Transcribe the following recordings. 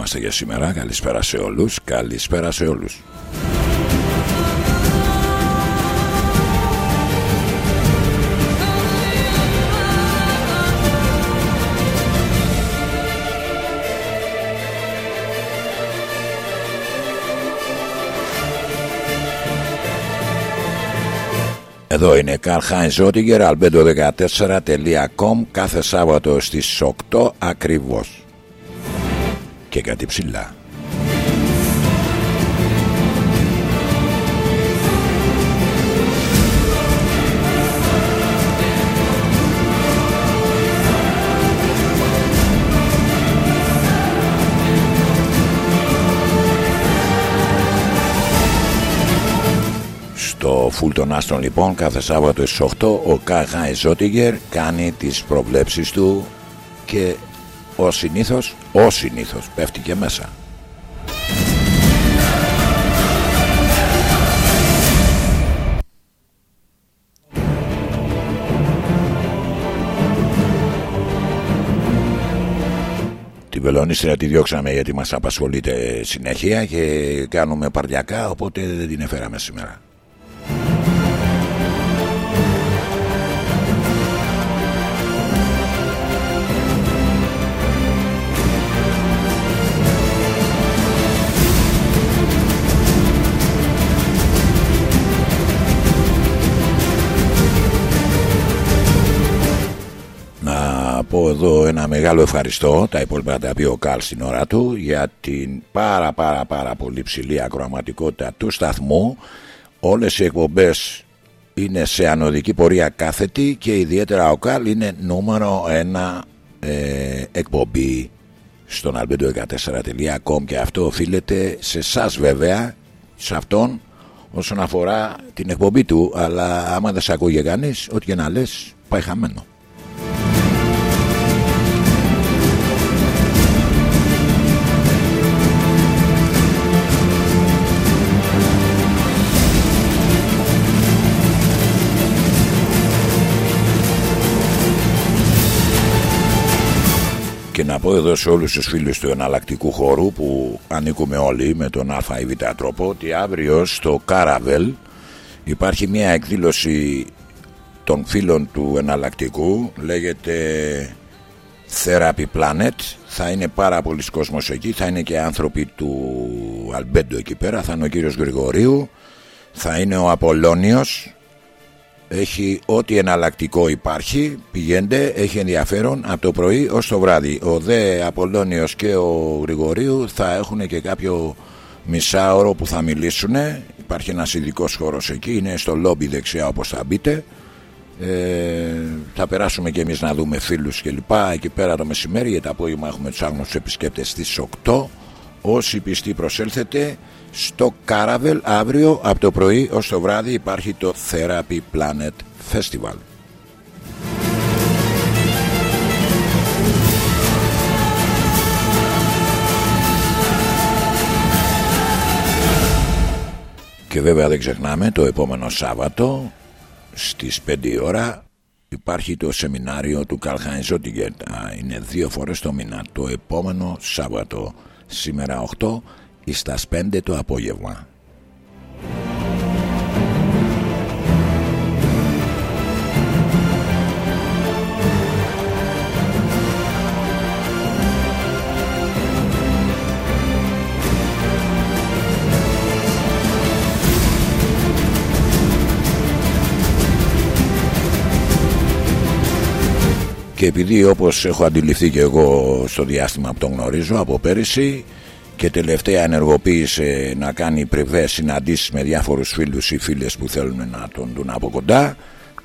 Εδώ είμαστε για σήμερα. Καλησπέρα σε όλους. Καλησπέρα σε όλους. Εδώ είναι Καρχάιν Ζότιγκερ, albedo14.com κάθε Σάββατο στις 8 ακριβώς. Και κάτι ψηλά. Στο φουλ των άστρων λοιπόν κάθε Σάββατο στις 8 ο Κάχα Ζότιγκερ κάνει τις προβλέψεις του και ο συνήθως, ο συνήθως πέφτει και μέσα. Την Βελονίστρια τη διώξαμε γιατί μας απασχολείται συνέχεια και κάνουμε παρδιακά οπότε δεν την έφεραμε σήμερα. Ένα μεγάλο ευχαριστώ τα υπόλοιπα τα πει ο Καλ στην ώρα του για την πάρα πάρα πάρα πολύ ψηλή ακροαματικότητα του σταθμού. Όλες οι εκπομπές είναι σε ανωδική πορεία κάθετη και ιδιαίτερα ο Καλ είναι νούμερο ένα ε, εκπομπή στον albedo14.com και αυτό οφείλεται σε εσάς βέβαια σε αυτόν όσον αφορά την εκπομπή του. Αλλά άμα δεν σε ακούγε κανείς ό,τι και να λες πάει χαμένο Και να πω εδώ σε όλους τους φίλους του εναλλακτικού χώρου που ανήκουμε όλοι με τον α ή β τρόπο ότι αύριο στο Caravel υπάρχει μια εκδήλωση των φίλων του εναλλακτικού λέγεται Therapy Planet. Θα είναι πάρα πολλοί κόσμος εκεί θα είναι και άνθρωποι του Αλμπέντο εκεί πέρα θα είναι ο κύριος Γρηγορίου θα είναι ο Απολώνιος έχει ό,τι εναλλακτικό υπάρχει πηγαίνετε, έχει ενδιαφέρον από το πρωί ως το βράδυ. Ο Δε Απολλώνιος και ο Γρηγορίου θα έχουν και κάποιο μισάωρο που θα μιλήσουν υπάρχει ένας ειδικός χώρος εκεί είναι στο λόμπι δεξιά όπως θα μπείτε. Ε, θα περάσουμε και εμείς να δούμε φίλους και λοιπά. Εκεί πέρα το μεσημέρι γιατί το απόγευμα έχουμε τους άγνωστους επισκέπτες στις 8 όσοι πιστοί προσέλθετε στο Caravel αύριο από το πρωί ως το βράδυ υπάρχει το Therapy Planet Festival. Και βέβαια δεν ξεχνάμε το επόμενο Σάββατο στις 5 ώρα υπάρχει το σεμινάριο του Καλχάιν Ζότιγκερ είναι δύο φορές το μήνα το επόμενο Σάββατο σήμερα 8 στα 5 το απόγευμα. Και επειδή όπως έχω αντιληφθεί και εγώ στο διάστημα που τον γνωρίζω από πέρυσι και τελευταία ενεργοποίησε να κάνει πριβέ συναντήσεις με διάφορους φίλους ή φίλες που θέλουν να τον δουν από κοντά.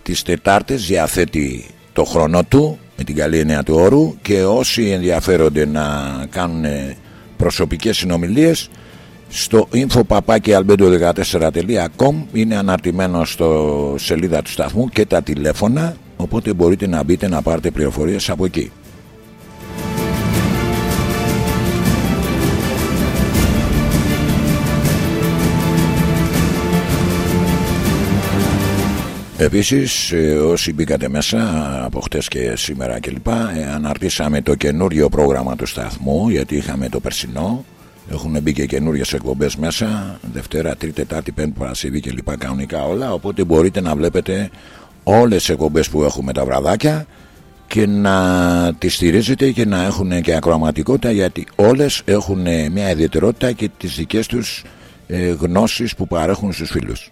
Τις Τετάρτες διαθέτει το χρόνο του με την καλή έννοια του όρου και όσοι ενδιαφέρονται να κάνουν προσωπικές συνομιλίες στο info.albedo14.com είναι αναρτημένο στο σελίδα του σταθμού και τα τηλέφωνα οπότε μπορείτε να μπείτε να πάρετε πληροφορίες από εκεί Επίσης ε, όσοι μπήκατε μέσα από χτες και σήμερα κλπ ε, αναρτήσαμε το καινούριο πρόγραμμα του σταθμού γιατί είχαμε το περσινό έχουν μπει και καινούριες εκπομπές μέσα Δευτέρα, Τρίτη, Τετάρτη, Πέμπτη, Παρασκευή κλπ κανονικά όλα οπότε μπορείτε να βλέπετε όλες τις εκπομπές που έχουμε τα βραδάκια και να τις στηρίζετε και να έχουν και ακροαματικότητα γιατί όλες έχουν μια ιδιαιτερότητα και τις δικές τους ε, γνώσεις που παρέχουν στους φίλους.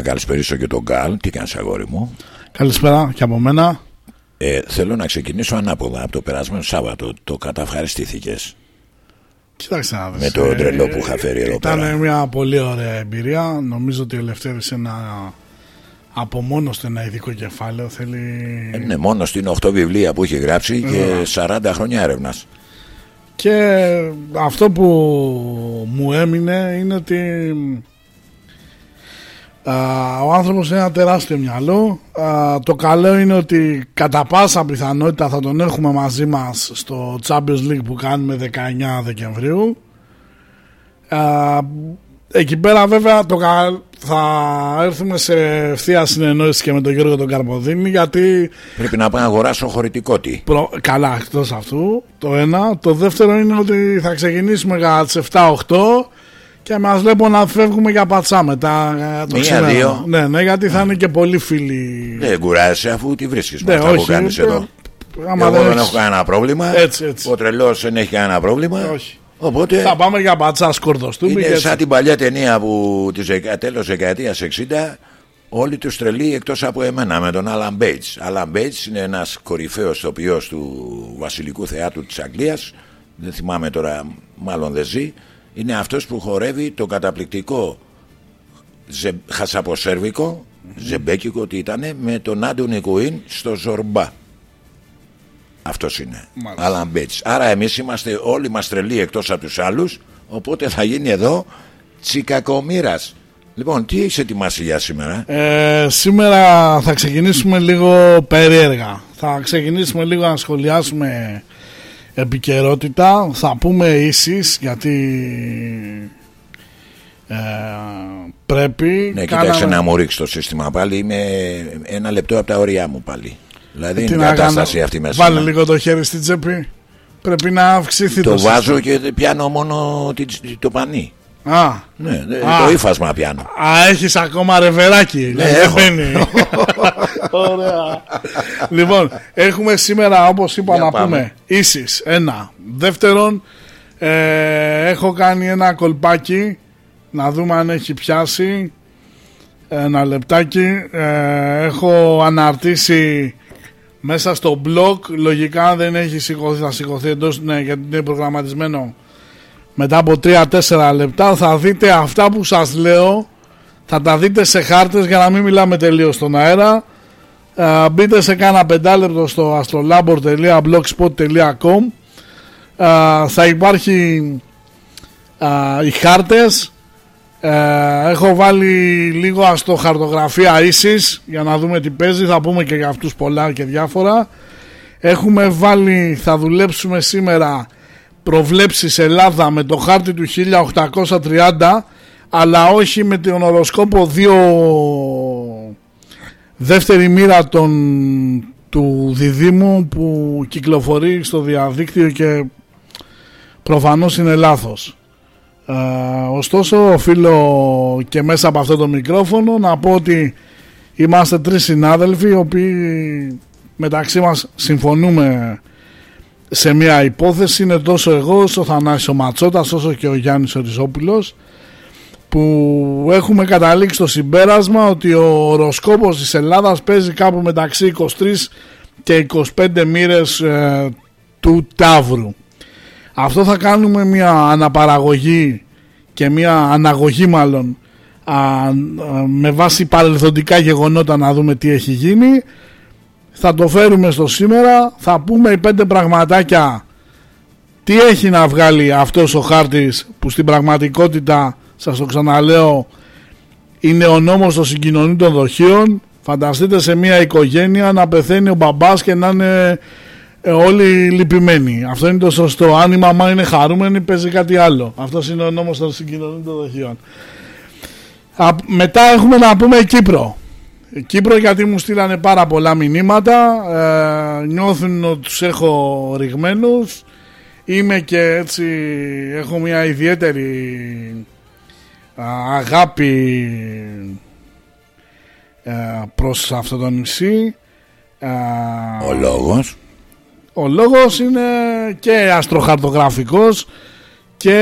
Να καλησπέρισω και τον Γκάλ. Τι κάνεις αγόρι μου; Καλησπέρα και από μένα. Ε, θέλω να ξεκινήσω ανάποδα από το περασμένο Σάββατο. Το καταυχαριστήθηκες. Κοίταξε να Με το τρελό που είχα φέρει εδώ Ήταν πέρα. μια πολύ ωραία εμπειρία. Νομίζω ότι ο Ελευθέρης ένα από μόνος του ένα ειδικό κεφάλαιο θέλει... Ε, ναι, μόνος στην 8 βιβλία που έχει γράψει και 40 χρόνια έρευνας. Και αυτό που μου έμεινε είναι ότι α, ο άνθρωπος είναι ένα τεράστιο μυαλό. Α, το καλό είναι ότι κατά πάσα πιθανότητα θα τον έχουμε μαζί μας στο Champions League που κάνουμε 19 Δεκεμβρίου. Α, εκεί πέρα βέβαια το, κα- θα έρθουμε σε ευθεία συνεννόηση και με τον Γιώργο τον Καρποδίνη γιατί Πρέπει να πάω να αγοράσω χωρητικό τι. Προ... Καλά, εκτός αυτού. Το ένα. Το δεύτερο είναι ότι θα ξεκινήσουμε για τις 7-8 και μας βλέπω να φεύγουμε για πατσά μετά. ε, Το Μία, ξημέρωμα. δύο. Ναι, ναι, γιατί θα είναι και πολλοί φίλοι. Δεν κουράζεσαι αφού τη βρίσκεις με Ναι, αυτά που όχι, κάνεις ε, εδώ. άμα Εγώ δεν έχεις- έχω κανένα πρόβλημα. Έτσι, έτσι. Ο τρελός δεν έχει κανένα πρόβλημα. Όχι. Οπότε Θα πάμε για πατσά σκορδοστούμε. είναι και έτσι. σαν την παλιά ταινία που της τέλος δεκαετίας 60 όλοι τους τρελοί εκτός από εμένα με τον Άλαν Μπέιτς. Άλαν Μπέιτς είναι ένας κορυφαίος ηθοποιό του Βασιλικού Θεάτρου της Αγγλίας. Δεν θυμάμαι τώρα, μάλλον δεν ζει. Είναι αυτός που χορεύει το καταπληκτικό ζε, χασαποσέρβικο, ζεμπέκικο τι ήταν, με τον Άντωνι Κουίν στο Ζορμπά. Αυτός είναι. Μάλιστα. Άλαν Μπέιτς. Άρα εμείς είμαστε όλοι μας τρελοί εκτός από τους άλλους. Οπότε θα γίνει εδώ της κακομοίρας. Λοιπόν, τι έχεις ετοιμάσει για σήμερα; Ε, σήμερα θα ξεκινήσουμε λίγο περίεργα. Θα ξεκινήσουμε λίγο να σχολιάσουμε επικαιρότητα. Θα πούμε ίσεις γιατί ε, πρέπει. Ναι, Κάναμε- κοίταξε να μου ρίξει το σύστημα πάλι. Είμαι ένα λεπτό από τα όρια μου πάλι. Δηλαδή Τι είναι να κατάσταση κάνω, αυτή μέσα. Βάλε λίγο το χέρι στην τσέπη. Πρέπει να αυξηθεί το, Το βάζω σύστημα. και πιάνω μόνο τη- το πανί. Α, Ναι, ναι, Α. το ύφασμα πιάνω. Α, έχεις ακόμα ρεβεράκι. Ναι, δηλαδή δεν έχω. μπαίνει. Ωραία. λοιπόν, έχουμε σήμερα, όπως είπα, Για να πάμε. πούμε ίσης. Ένα. Δεύτερον, ε, έχω κάνει ένα κολπάκι να δούμε αν έχει πιάσει. Ένα λεπτάκι. Ε, έχω αναρτήσει μέσα στο blog. Λογικά δεν έχει σηκωθεί, θα σηκωθεί εντός, ναι, γιατί είναι προγραμματισμένο μετά από 3-4 λεπτά θα δείτε αυτά που σας λέω. Θα τα δείτε σε χάρτες για να μην μιλάμε τελείως στον αέρα. Ε, μπείτε σε κάνα πεντάλεπτο στο astrolabor.blogspot.com Ε, θα υπάρχει ε, οι χάρτες. Ε, έχω βάλει λίγο αστοχαρτογραφία ίσης για να δούμε τι παίζει. Θα πούμε και για αυτούς πολλά και διάφορα. Έχουμε βάλει θα δουλέψουμε σήμερα προβλέψεις Ελλάδα με το χάρτη του 1830 αλλά όχι με τον οροσκόπο δύο δεύτερη μοίρα των, του διδήμου που κυκλοφορεί στο διαδίκτυο και προφανώς είναι λάθος. Ε, ωστόσο οφείλω και μέσα από αυτό το μικρόφωνο να πω ότι είμαστε τρεις συνάδελφοι οι οποίοι μεταξύ μας συμφωνούμε σε μια υπόθεση είναι τόσο εγώ όσο ο Θανάσης ο Ματσότας όσο και ο Γιάννης ο Ριζόπουλος που έχουμε καταλήξει στο συμπέρασμα ότι ο οροσκόπος της Ελλάδας παίζει κάπου μεταξύ 23 και 25 μοίρες ε, του Ταύρου. Αυτό θα κάνουμε μια αναπαραγωγή και μια αναγωγή μάλλον α, α, με βάση παρελθοντικά γεγονότα να δούμε τι έχει γίνει θα το φέρουμε στο σήμερα θα πούμε οι πέντε πραγματάκια τι έχει να βγάλει αυτός ο χάρτης που στην πραγματικότητα σας το ξαναλέω είναι ο νόμος των συγκοινωνήτων δοχείων. Φανταστείτε σε μια οικογένεια να πεθαίνει ο μπαμπάς και να είναι ε, όλοι λυπημένοι. Αυτό είναι το σωστό. Αν η μαμά είναι χαρούμενη, παίζει κάτι άλλο. Αυτός είναι ο νόμος των συγκοινωνήτων δοχείων. μετά έχουμε να πούμε Κύπρο. Κύπρο γιατί μου στείλανε πάρα πολλά μηνύματα. Ε, νιώθουν ότι τους έχω ρηγμένους. Είμαι και έτσι, έχω μια ιδιαίτερη αγάπη ε, προς αυτό το νησί. Ο λόγος; Ο λόγος είναι και αστροχαρτογραφικός και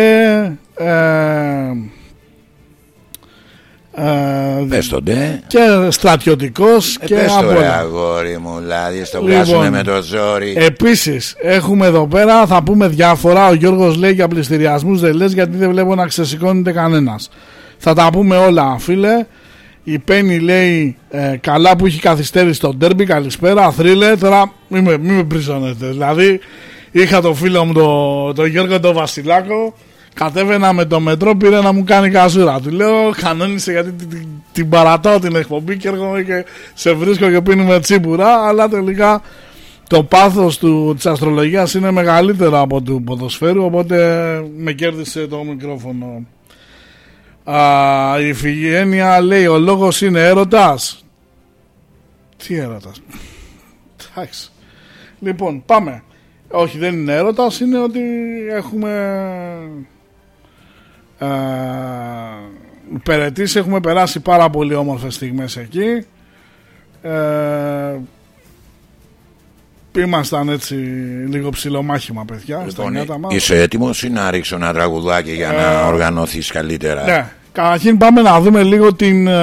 ε, ε, Πες τον Και στρατιωτικός ε, και πες το ρε αγόρι μου Δηλαδή στο λοιπόν, με το ζόρι Επίσης έχουμε εδώ πέρα Θα πούμε διάφορα Ο Γιώργος λέει για πληστηριασμούς δεν λες Γιατί δεν βλέπω να ξεσηκώνεται κανένας Θα τα πούμε όλα φίλε η Πέννη λέει ε, καλά που έχει καθυστέρηση στο ντέρμπι. Καλησπέρα. Θρύλε. Τώρα μην με, μη με Δηλαδή είχα το φίλο μου τον το Γιώργο τον Βασιλάκο. Κατέβαινα με το μετρό, πήρε να μου κάνει καζούρα. Του λέω κανόνισε γιατί την, την, την παρατάω την εκπομπή και έρχομαι και σε βρίσκω και πίνουμε τσίπουρα. Αλλά τελικά το πάθος του, της αστρολογίας είναι μεγαλύτερο από του ποδοσφαίρου οπότε με κέρδισε το μικρόφωνο Α, η Φιγένεια λέει ο λόγος είναι έρωτας. Τι έρωτας; Εντάξει. Λοιπόν πάμε. Όχι δεν είναι έρωτας είναι ότι έχουμε ε, περαιτήσει έχουμε περάσει πάρα πολύ όμορφες στιγμές εκεί. Ε, ήμασταν έτσι λίγο ψηλομάχημα παιδιά λοιπόν, είσαι έτοιμος ή να ρίξω ένα τραγουδάκι για να ε, οργανωθείς καλύτερα; ναι. Καταρχήν πάμε να δούμε λίγο την, ε,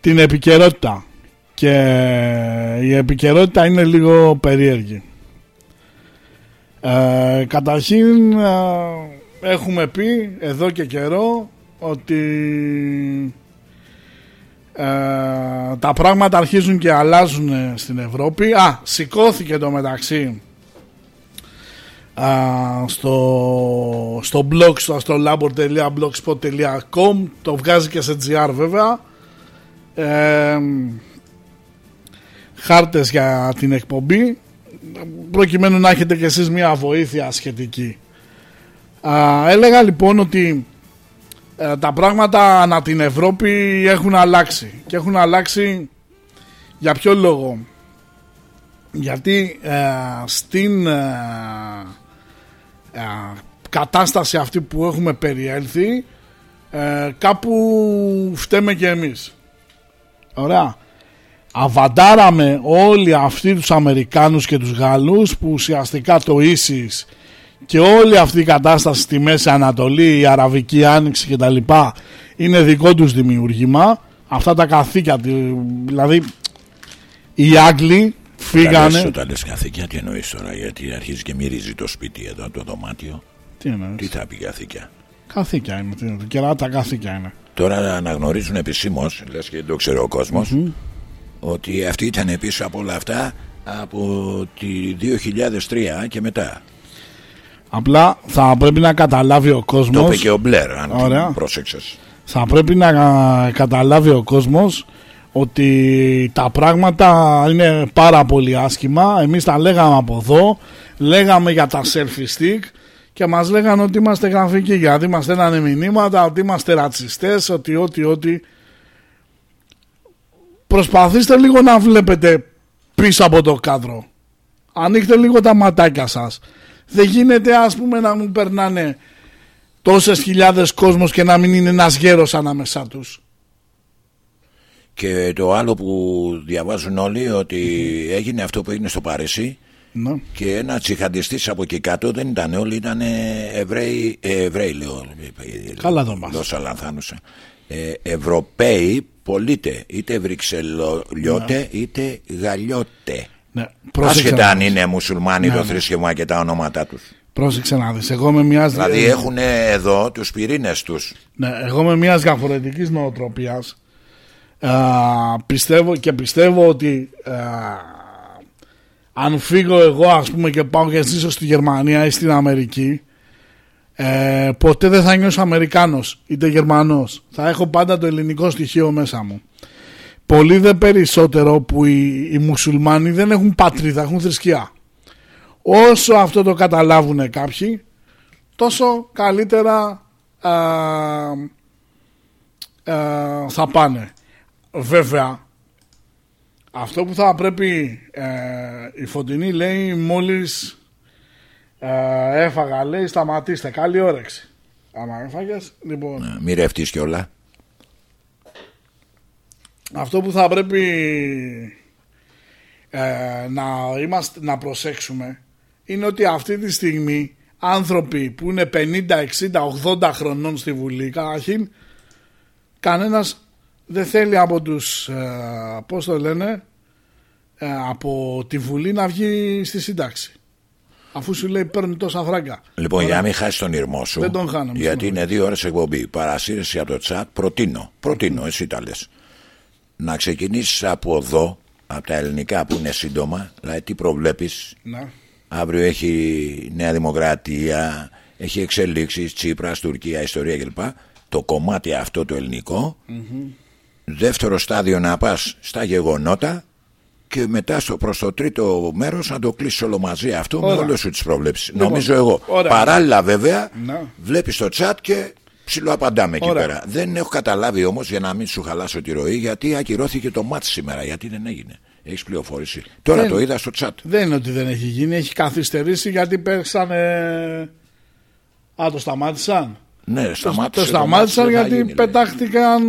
την επικαιρότητα. Και η επικαιρότητα είναι λίγο περίεργη. Ε, καταρχήν ε, έχουμε πει εδώ και καιρό ότι ε, τα πράγματα αρχίζουν και αλλάζουν στην Ευρώπη. Α, σηκώθηκε το μεταξύ στο, στο blog στο astrolabor.blogspot.com το βγάζει και σε GR βέβαια. Ε, χάρτες για την εκπομπή προκειμένου να έχετε και εσείς μια βοήθεια σχετική. Έλεγα λοιπόν ότι ε, τα πράγματα ανά την Ευρώπη έχουν αλλάξει και έχουν αλλάξει για ποιο λόγο; Γιατί ε, στην ε, κατάσταση αυτή που έχουμε περιέλθει ε, κάπου φταίμε και εμείς. Ωραία αβαντάραμε όλοι αυτοί τους Αμερικάνους και τους Γάλλους που ουσιαστικά το ίσις και όλη αυτή η κατάσταση στη Μέση Ανατολή, η Αραβική Άνοιξη κτλ είναι δικό τους δημιουργήμα αυτά τα καθήκια δηλαδή οι Άγγλοι Φύγανε. Όταν λες καθήκια, τι εννοείς τώρα, γιατί αρχίζει και μυρίζει το σπίτι εδώ, το δωμάτιο. Τι εννοείς; Τι θα πει καθήκια; Καθήκια είναι. Κεράτα καθήκια είναι. Τώρα αναγνωρίζουν επισήμως, λες και δεν το ξέρει ο κοσμο ότι αυτή ήταν πίσω από όλα αυτά από τη 2003 και μετά. Απλά θα πρέπει να καταλάβει ο κόσμος Το είπε και ο Μπλερ αν πρόσεξες Θα πρέπει να καταλάβει ο κόσμος ότι τα πράγματα είναι πάρα πολύ άσχημα. Εμείς τα λέγαμε από εδώ, λέγαμε για τα selfie stick και μας λέγανε ότι είμαστε γραφικοί, γιατί μας στέλνανε μηνύματα, ότι είμαστε ρατσιστές, ότι, ότι, ότι. Προσπαθήστε λίγο να βλέπετε πίσω από το κάδρο. Ανοίχτε λίγο τα ματάκια σας. Δεν γίνεται ας πούμε να μου περνάνε τόσες χιλιάδες κόσμος και να μην είναι ένας γέρος ανάμεσά τους. Και το άλλο που διαβάζουν όλοι ότι έγινε αυτό που έγινε στο Παρίσι ναι. και ένα τσιχαντιστής από εκεί κάτω δεν ήταν όλοι, ήταν Εβραίοι, ε, Εβραίοι λέω. Καλά το μάθω. Ε, Ευρωπαίοι πολίτε, είτε Βρυξελιώτε ναι. είτε Γαλλιώτε. Ναι. Άσχετα αν είναι μουσουλμάνοι ναι, το ναι. θρησκευμα και τα ονόματά τους. Πρόσεξε να δεις, εγώ με μιας... Δηλαδή έχουν εδώ τους πυρήνες τους. Ναι, εγώ με μιας διαφορετικής νοοτροπίας πιστεύω και πιστεύω ότι αν φύγω εγώ ας πούμε και πάω και ζήσω στη Γερμανία ή στην Αμερική ε, ποτέ δεν θα νιώσω Αμερικάνος είτε Γερμανός. Θα έχω πάντα το ελληνικό στοιχείο μέσα μου. Πολύ δε περισσότερο που οι, οι μουσουλμάνοι δεν έχουν πατρίδα, έχουν θρησκεία. Όσο αυτό το καταλάβουν κάποιοι, τόσο καλύτερα θα πάνε. Βέβαια, αυτό που θα πρέπει ε, η Φωτεινή λέει μόλις ε, έφαγα λέει σταματήστε καλή όρεξη. Άμα έφαγες λοιπόν. Ναι, μη ρευτείς κιόλα. Αυτό που θα πρέπει ε, να, είμαστε, να προσέξουμε είναι ότι αυτή τη στιγμή άνθρωποι που είναι 50, 60, 80 χρονών στη Βουλή καταρχήν κανένας δεν θέλει από τους ε, πώς το λένε ε, από τη Βουλή να βγει στη σύνταξη αφού σου λέει παίρνει τόσα φράγκα. Λοιπόν για να μην χάσεις τον ήρμό σου δεν τον χάνω, γιατί είναι δύο ώρες εκπομπή. Παρασύρεση από το τσάτ προτείνω, προτείνω εσύ τα λες. Να ξεκινήσεις από εδώ από τα ελληνικά που είναι σύντομα δηλαδή τι προβλέπεις. Να. αύριο έχει Νέα Δημοκρατία έχει εξελίξεις Τσίπρας, Τουρκία, Ιστορία κλπ. Το κομμάτι αυτό το ελληνικο δεύτερο στάδιο να πας στα γεγονότα και μετά στο προς το τρίτο μέρος να το κλείσει όλο μαζί αυτό με όλες σου τις προβλέψεις λοιπόν, νομίζω εγώ παράλληλα βέβαια να. βλέπεις το chat και ψιλοαπαντάμε εκεί πέρα δεν έχω καταλάβει όμως για να μην σου χαλάσω τη ροή γιατί ακυρώθηκε το μάτς σήμερα γιατί δεν έγινε έχεις πληροφόρηση. Τώρα το είδα στο chat. Δεν είναι ότι δεν έχει γίνει, έχει καθυστερήσει γιατί πέσανε. Α, το σταμάτησαν. Ναι, το σταμάτησαν γιατί πετάχτηκαν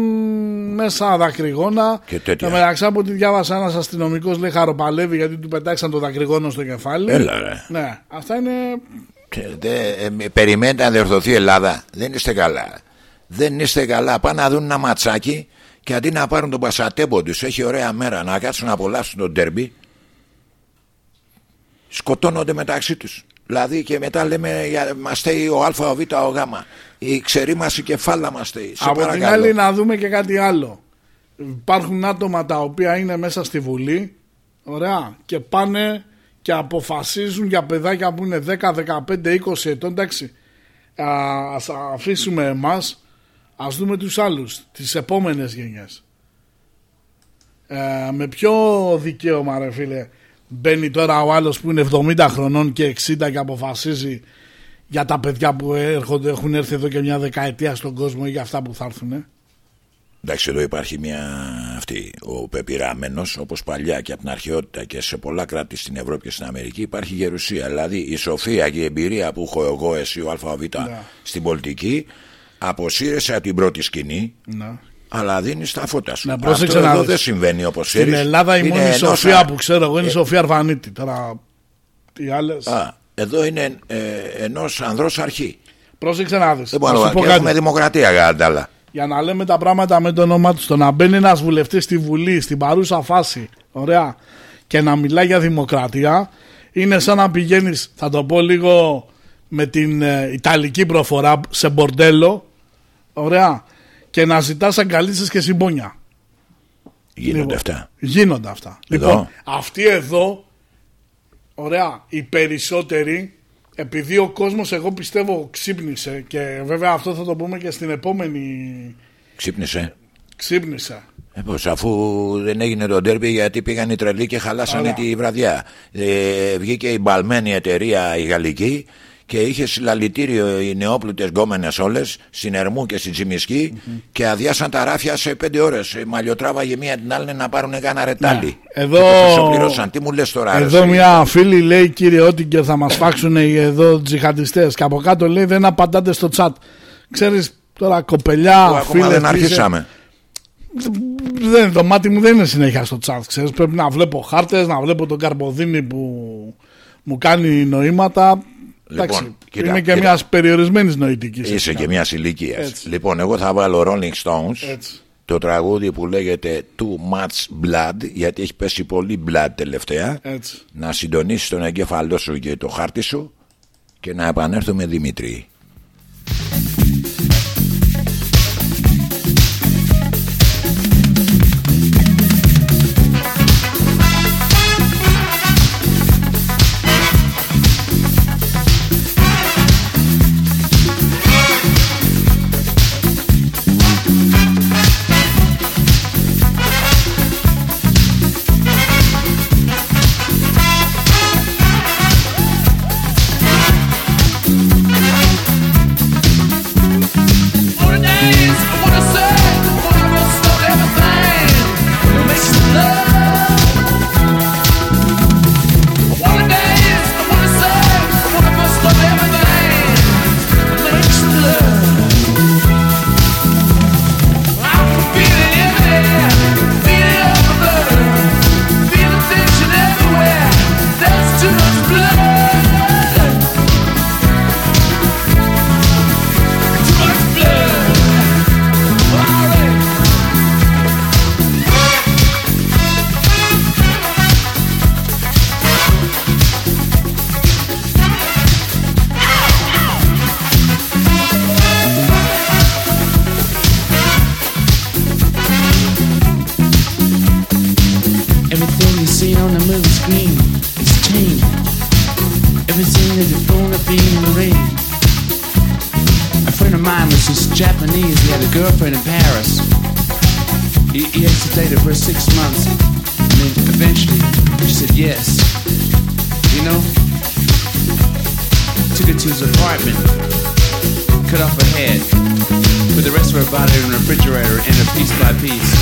μέσα δακρυγόνα. Και τέτοια. μεταξύ από ό,τι διάβασα ένας αστυνομικός λέει χαροπαλεύει γιατί του πετάξαν το δακρυγόνο στο κεφάλι. Έλα, ρε. Ναι, αυτά είναι. Δε, ε, περιμένετε να διορθωθεί η Ελλάδα. Δεν είστε καλά. Δεν είστε καλά. Πάνε να δουν ένα ματσάκι και αντί να πάρουν τον πασατέμπο τους, έχει ωραία μέρα να κάτσουν να απολαύσουν τον τέρμπι. Σκοτώνονται μεταξύ τους. Δηλαδή και μετά λέμε μας στέει ο Α, ο Β, ο Γ. Η ξερή μας η κεφάλα μας στέει. Από την άλλη να δούμε και κάτι άλλο. Υπάρχουν άτομα τα οποία είναι μέσα στη Βουλή ωραία, και πάνε και αποφασίζουν για παιδάκια που είναι 10, 15, 20 ετών. Εντάξει, ας αφήσουμε εμάς, ας δούμε τους άλλους, τις επόμενες γενιές. Ε, με ποιο δικαίωμα ρε φίλε Μπαίνει τώρα ο άλλος που είναι 70 χρονών και 60 και αποφασίζει για τα παιδιά που έρχονται, έχουν έρθει εδώ και μια δεκαετία στον κόσμο ή για αυτά που θα έρθουν. Εντάξει, εδώ υπάρχει μια αυτή. Ο πεπειραμένος, όπως παλιά και από την αρχαιότητα και σε πολλά κράτη στην Ευρώπη και στην Αμερική, υπάρχει γερουσία. Δηλαδή η σοφία και η εμπειρία που έχω εγώ, εσύ, ο ΑΒ ναι. στην πολιτική, αποσύρεσαι από την πρώτη σκηνή ναι αλλά δίνεις τα φώτα σου. Να Αυτό εδώ δεν συμβαίνει όπως ξέρεις. Στην Ελλάδα η μόνη Σοφία που ξέρω εγώ είναι η ε... Σοφία Αρβανίτη. Τώρα οι άλλες; Εδώ είναι ε, ενός ανδρός αρχή. Πρόσεξε να δεις. Δεν μπορούμε να έχουμε δημοκρατία γάνταλα. Για να λέμε τα πράγματα με το όνομά τους. Το να μπαίνει ένας βουλευτής στη Βουλή στην παρούσα φάση. Ωραία. Και να μιλάει για δημοκρατία είναι σαν να πηγαίνεις, θα το πω λίγο με την ε, Ιταλική προφορά σε μπορντέλο. Ωραία και να ζητάς αγκαλίτσες και συμπόνια. Γίνονται λοιπόν, αυτά. Γίνονται αυτά. Λοιπόν, αυτοί εδώ, ωραία, οι περισσότεροι, επειδή ο κόσμος εγώ πιστεύω ξύπνησε και βέβαια αυτό θα το πούμε και στην επόμενη... Ξύπνησε. Ξύπνησε. Ε, πώς, αφού δεν έγινε το ντέρμπι γιατί πήγαν οι τρελοί και χαλάσανε τη βραδιά. Ε, βγήκε η μπαλμένη εταιρεία η γαλλική και είχε συλλαλητήριο οι νεόπλουτες γκόμενες όλες, συνερμού και στην τσιμισκη mm-hmm. και αδειάσαν τα ράφια σε πέντε ώρες. Μαλλιοτράβαγε μία την άλλη να πάρουν ένα ρετάλι. Ναι. Εδώ... πληρώσαν. Τι μου λες τώρα, Εδώ μια φίλη λέει, κύριε Ότιγκερ, θα μας φάξουν εδώ τζιχαντιστές. Και από κάτω λέει, δεν απαντάτε στο chat. Ξέρεις τώρα, κοπελιά, φίλες. δεν αρχίσαμε. Δεν, το μάτι μου δεν είναι συνέχεια στο chat. Ξέρεις, πρέπει να βλέπω χάρτες, να βλέπω τον Καρποδίνη που μου κάνει νοήματα. Λοιπόν, κοίτα, είμαι και μιας περιορισμένης νοητικής. Είσαι και μιας ηλικίας. Λοιπόν, εγώ θα βάλω Rolling Stones. Το τραγούδι που λέγεται Too Much Blood, γιατί έχει πέσει πολύ blood τελευταία. Να συντονίσεις τον εγκέφαλό σου και το χάρτη σου και να επανέλθουμε Δημήτρη. peace.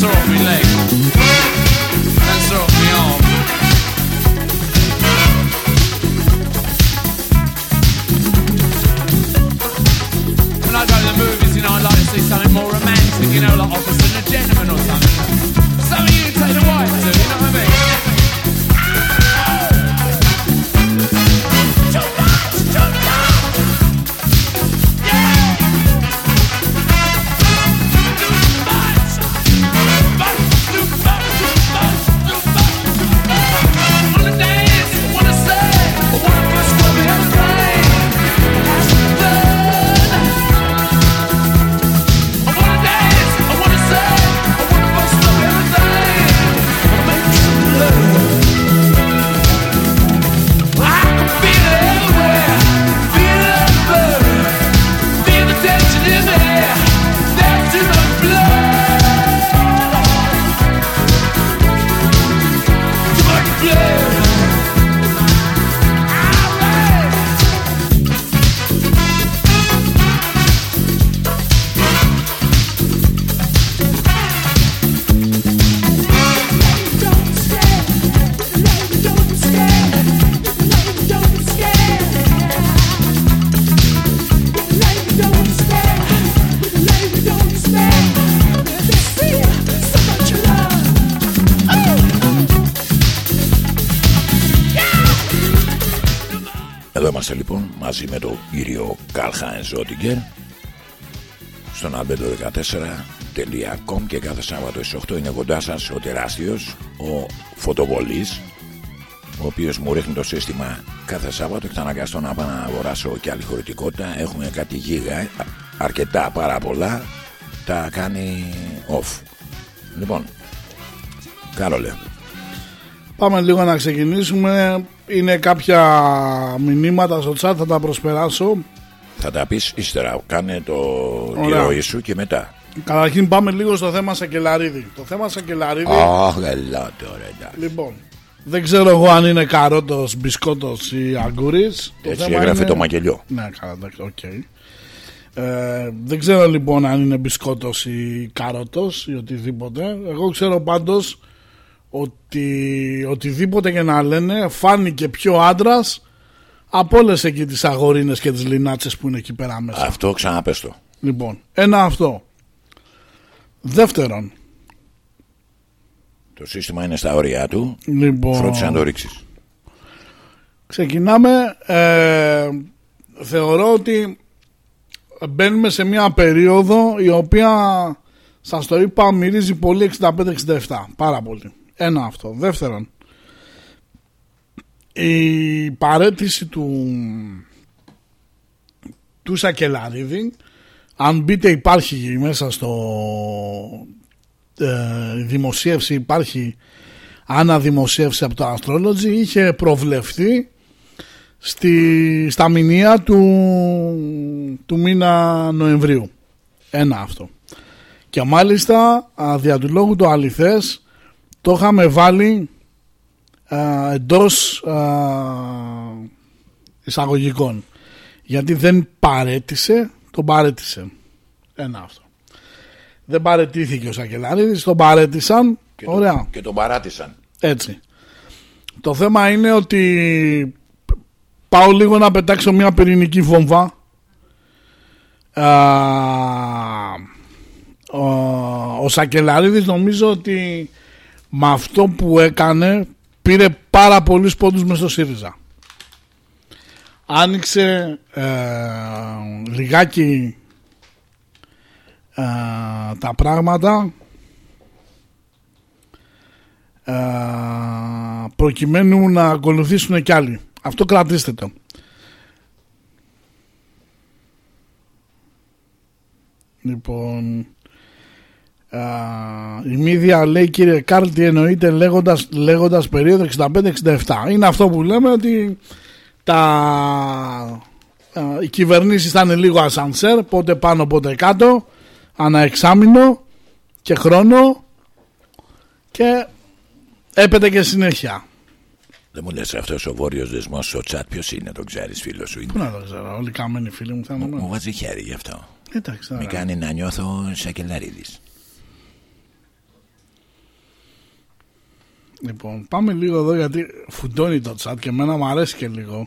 saw me legs. κύριο Καλχάιν στον abedo14.com και κάθε Σάββατο 8 είναι κοντά σας ο τεράστιος, ο φωτοβολής, ο οποίος μου ρίχνει το σύστημα κάθε Σάββατο. Και θα αναγκαστώ να πάω να αγοράσω και άλλη χωρητικότητα. Έχουμε κάτι γίγα, αρκετά πάρα πολλά. Τα κάνει off. Λοιπόν, καλό λέω. Πάμε λίγο να ξεκινήσουμε είναι κάποια μηνύματα στο chat, θα τα προσπεράσω. Θα τα πεις, ύστερα, κάνε το διαρροή σου και μετά. Καταρχήν πάμε λίγο στο θέμα Σακελαρίδη. Το θέμα Σακελαρίδη... Αχ, oh, ελά τώρα, εντάξει. Λοιπόν, δεν ξέρω εγώ αν είναι καρότος, μπισκότος ή αγγούρι. Έτσι έγραφε το μακελιό. Ναι, καλά, εντάξει, οκ. Ε, δεν ξέρω λοιπόν αν είναι μπισκότος ή καρότος ή οτιδήποτε. Εγώ ξέρω πάντως ότι οτιδήποτε και να λένε φάνηκε πιο άντρας από όλες εκεί τις αγορίνες και τις λινάτσες που είναι εκεί πέρα μέσα. Αυτό ξαναπέστο. Λοιπόν, ένα αυτό. Δεύτερον. Το σύστημα είναι στα όρια του. Λοιπόν, Φρόντισες να το ρίξεις. Ξεκινάμε. Ε, θεωρώ ότι μπαίνουμε σε μια περίοδο η οποία σας το είπα μυρίζει πολύ 65-67 πάρα πολύ ένα αυτό. Δεύτερον, η παρέτηση του του Σακελαρίδη αν μπείτε υπάρχει μέσα στο ε, δημοσίευση υπάρχει αναδημοσίευση από το Astrology είχε προβλεφθεί στη, στα μηνύα του, του μήνα Νοεμβρίου ένα αυτό και μάλιστα α, δια του λόγου του αληθές το είχαμε βάλει α, εντός α, εισαγωγικών. Γιατί δεν παρέτησε τον παρέτησε. Ένα αυτό. Δεν παρετήθηκε ο Σακελαρίδης τον παρέτησαν. Και, το- ωραία. και τον παράτησαν. έτσι. Το θέμα είναι ότι πάω λίγο να πετάξω μια πυρηνική βόμβα. Α, ο, ο Σακελαρίδης νομίζω ότι με αυτό που έκανε πήρε πάρα πολλούς πόντους μες στο ΣΥΡΙΖΑ άνοιξε ε, λιγάκι ε, τα πράγματα ε, προκειμένου να ακολουθήσουν κι άλλοι. Αυτό κρατήστε το. Λοιπόν, α, η Μίδια λέει κύριε Κάρλ τι εννοείται λέγοντας, λέγοντας περίοδο 65-67. Είναι αυτό που λέμε ότι τα, α, οι κυβερνήσεις θα είναι λίγο ασανσέρ, πότε πάνω πότε κάτω, ανά εξάμηνο και χρόνο και έπεται και συνέχεια. Δεν μου λες αυτός ο βόρειος δεσμός στο chat ποιος είναι, τον ξέρεις φίλος σου είναι; Πού να το ξέρω, όλοι καμένοι φίλοι μου θα είναι. Μου βάζει χέρι γι' αυτό. Εντάξει, Με τώρα. κάνει να νιώθω σακελαρίδης. Λοιπόν, πάμε λίγο εδώ γιατί φουντώνει το chat και εμένα μου αρέσει και λίγο.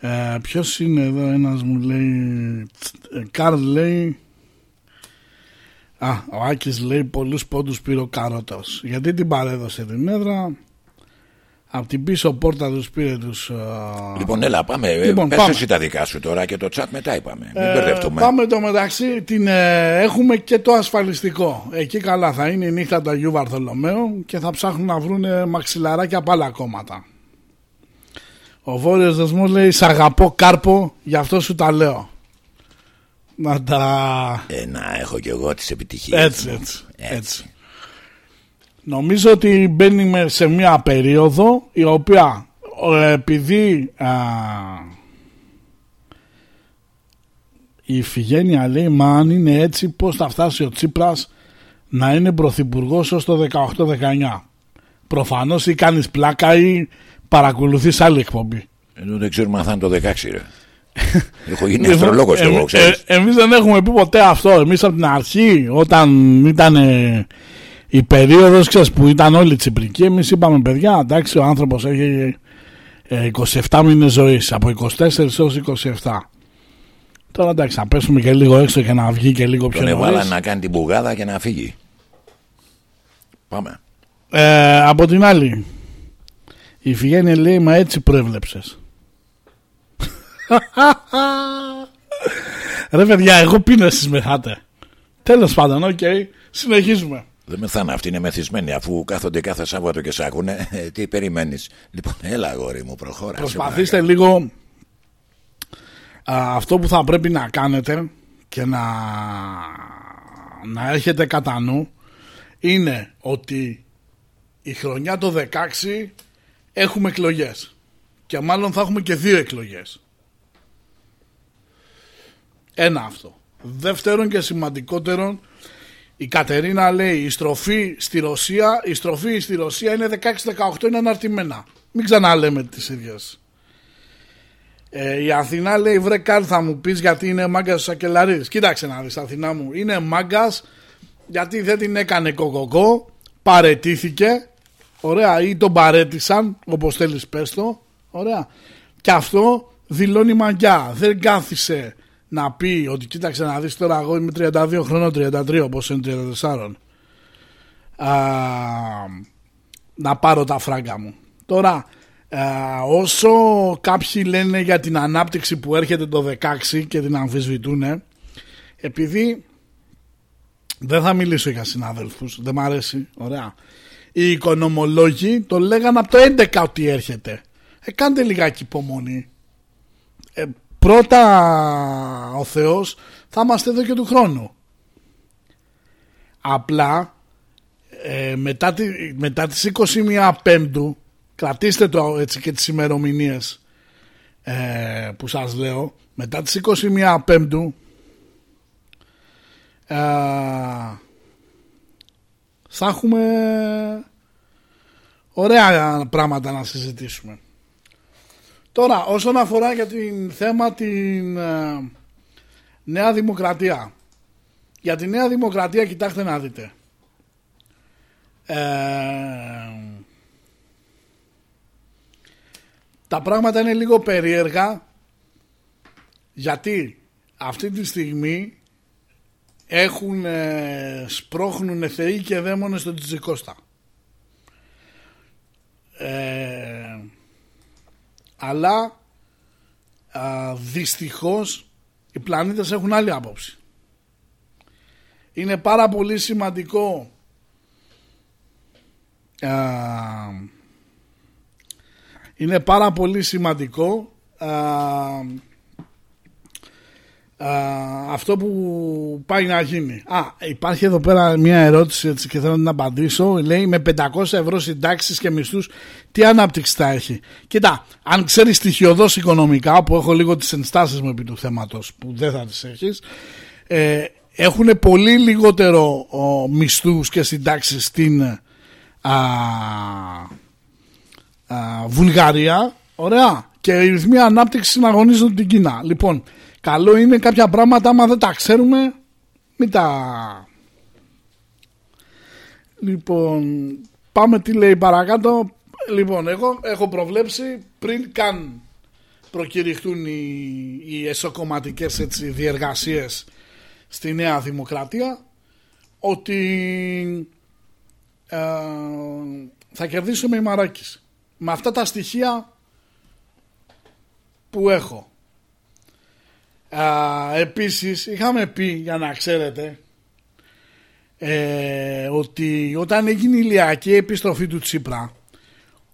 Ε, Ποιος είναι εδώ, ένας μου λέει. ε, Καρλ λέει. Α, ο Άκης λέει πολλούς πόντους πήρε ο Καρότος. Γιατί την παρέδωσε την έδρα; Από την πίσω πόρτα τους πήρε τους... α, Λοιπόν, έλα, πάμε. Λοιπόν, Λοιπόν, Πες πάμε. εσύ τα δικά σου τώρα και το chat μετά είπαμε. Μην Ε, μπερδευτούμε. Πάμε το μεταξύ, την, ε, έχουμε και το ασφαλιστικό. Εκεί καλά θα είναι η νύχτα του Αγίου Βαρθολομαίου και θα ψάχνουν να βρουν μαξιλαράκια από άλλα κόμματα. Ο Βόρειος Δεσμός λέει «Σ' αγαπώ Κάρπο, γι' αυτό σου τα λέω». Να τα... Ε, να έχω κι εγώ τις επιτυχίες Έτσι, μου. έτσι, έτσι. Νομίζω ότι μπαίνουμε σε μια περίοδο η οποία ε, επειδή α, η Ιφηγένεια λέει μα αν είναι έτσι πως θα φτάσει ο Τσίπρας να είναι πρωθυπουργός ως το 18-19 προφανώς ή κάνεις πλάκα ή παρακολουθείς άλλη εκπομπή Ενώ δεν ξέρουμε αν θα είναι το 16 ρε. Έχω γίνει Λοιπόν, αστρολόγος κι εγώ, εμ- ξέρεις. ε, εμείς δεν έχουμε πει ποτέ αυτό. Εμείς από την αρχή, όταν ήταν ε, η περίοδος ξέρεις, που ήταν όλοι τσιπρικοί, εμείς είπαμε παιδιά, εντάξει, ο άνθρωπος έχει ε, 27 μήνες ζωής, από 24 έως 27. Τώρα εντάξει, να πέσουμε και λίγο έξω και να βγει και λίγο πιο Τον έβαλα νωρίς. να κάνει την μπουγάδα και να φύγει. Πάμε. Ε, από την άλλη, η Ιφιγένεια λέει, μα έτσι προέβλεψες. Ρε παιδιά, εγώ πίνω εσείς μεθάτε. Τέλος πάντων, οκ, συνεχίζουμε. Δεν μεθάνε, αυτοί είναι μεθυσμένοι. Αφού κάθονται κάθε Σάββατο και σ' άκουνε, ε, τι περιμένεις. Λοιπόν, έλα, αγόρι μου, προχώρα. σε Προσπαθήστε λίγο α, αυτό που θα πρέπει να κάνετε και να, να έχετε κατά νου είναι ότι η χρονιά το 16 έχουμε εκλογές και μάλλον θα έχουμε και δύο εκλογές. Ένα αυτό. Δεύτερον και σημαντικότερον η Κατερίνα λέει η στροφή στη Ρωσία, η στροφή στη Ρωσία είναι 16-18 είναι αναρτημένα. Μην ξαναλέμε τις ίδιες. Ε, η Αθηνά λέει βρε Καρλ θα μου πεις γιατί είναι μάγκας ο Σακελαρίδης. Κοίταξε να δεις Αθηνά μου. Είναι μάγκας γιατί δεν την έκανε κοκοκό, παρετήθηκε, ωραία, ή τον παρέτησαν, όπως θέλεις πες το, ωραία. Και αυτό δηλώνει μαγκιά. Δεν κάθισε να πει ότι κοίταξε να δεις τώρα εγώ είμαι 32 χρονών, 33 όπως είναι 34. να πάρω τα φράγκα μου. Τώρα, όσο κάποιοι λένε για την ανάπτυξη που έρχεται το 16 και την αμφισβητούν, επειδή δεν θα μιλήσω για συνάδελφους, δεν μ' αρέσει, ωραία. Οι οικονομολόγοι το λέγανε από το 11 ότι έρχεται. Ε, κάντε λιγάκι υπομονή. Ε, πρώτα ο Θεός θα είμαστε εδώ και του χρόνου. Απλά ε, μετά, τη, μετά τις 21 Πέμπτου κρατήστε το έτσι και τις ημερομηνίες ε, που σας λέω μετά τις 21 Πέμπτου ε, θα έχουμε ωραία πράγματα να συζητήσουμε. Τώρα όσον αφορά για την θέμα την ε, Νέα Δημοκρατία για τη Νέα Δημοκρατία κοιτάξτε να δείτε ε, τα πράγματα είναι λίγο περίεργα γιατί αυτή τη στιγμή έχουν ε, σπρώχνουν θεοί και δαίμονες στον Τζικώστα. Ε, αλλά α, δυστυχώς οι πλανήτες έχουν άλλη άποψη. Είναι πάρα πολύ σημαντικό είναι πάρα πολύ σημαντικό αυτό που πάει να γίνει. Α, υπάρχει εδώ πέρα μια ερώτηση έτσι και θέλω να την απαντήσω. Λέει με 500 ευρώ συντάξεις και μισθούς, τι ανάπτυξη θα έχει; Κοιτά, αν ξέρεις στοιχειοδός οικονομικά, που έχω λίγο τις ενστάσεις μου επί του θέματος, που δεν θα τις έχεις, ε, έχουν πολύ λιγότερο μισθούς και συντάξεις στην α, α, Βουλγαρία. Ωραία. Και οι ρυθμοί ανάπτυξης συναγωνίζονται την Κίνα. Λοιπόν, καλό είναι κάποια πράγματα, άμα δεν τα ξέρουμε, μην τα. Λοιπόν, πάμε τι λέει παρακάτω. Λοιπόν, εγώ έχω προβλέψει πριν καν προκηρυχτούν οι, οι εσωκομματικές έτσι, διεργασίες στη Νέα Δημοκρατία ότι ε, θα κερδίσουμε η Μαράκης. Με αυτά τα στοιχεία που έχω. Ε, επίσης είχαμε πει για να ξέρετε ε, ότι όταν έγινε η ηλιακή επιστροφή του Τσίπρα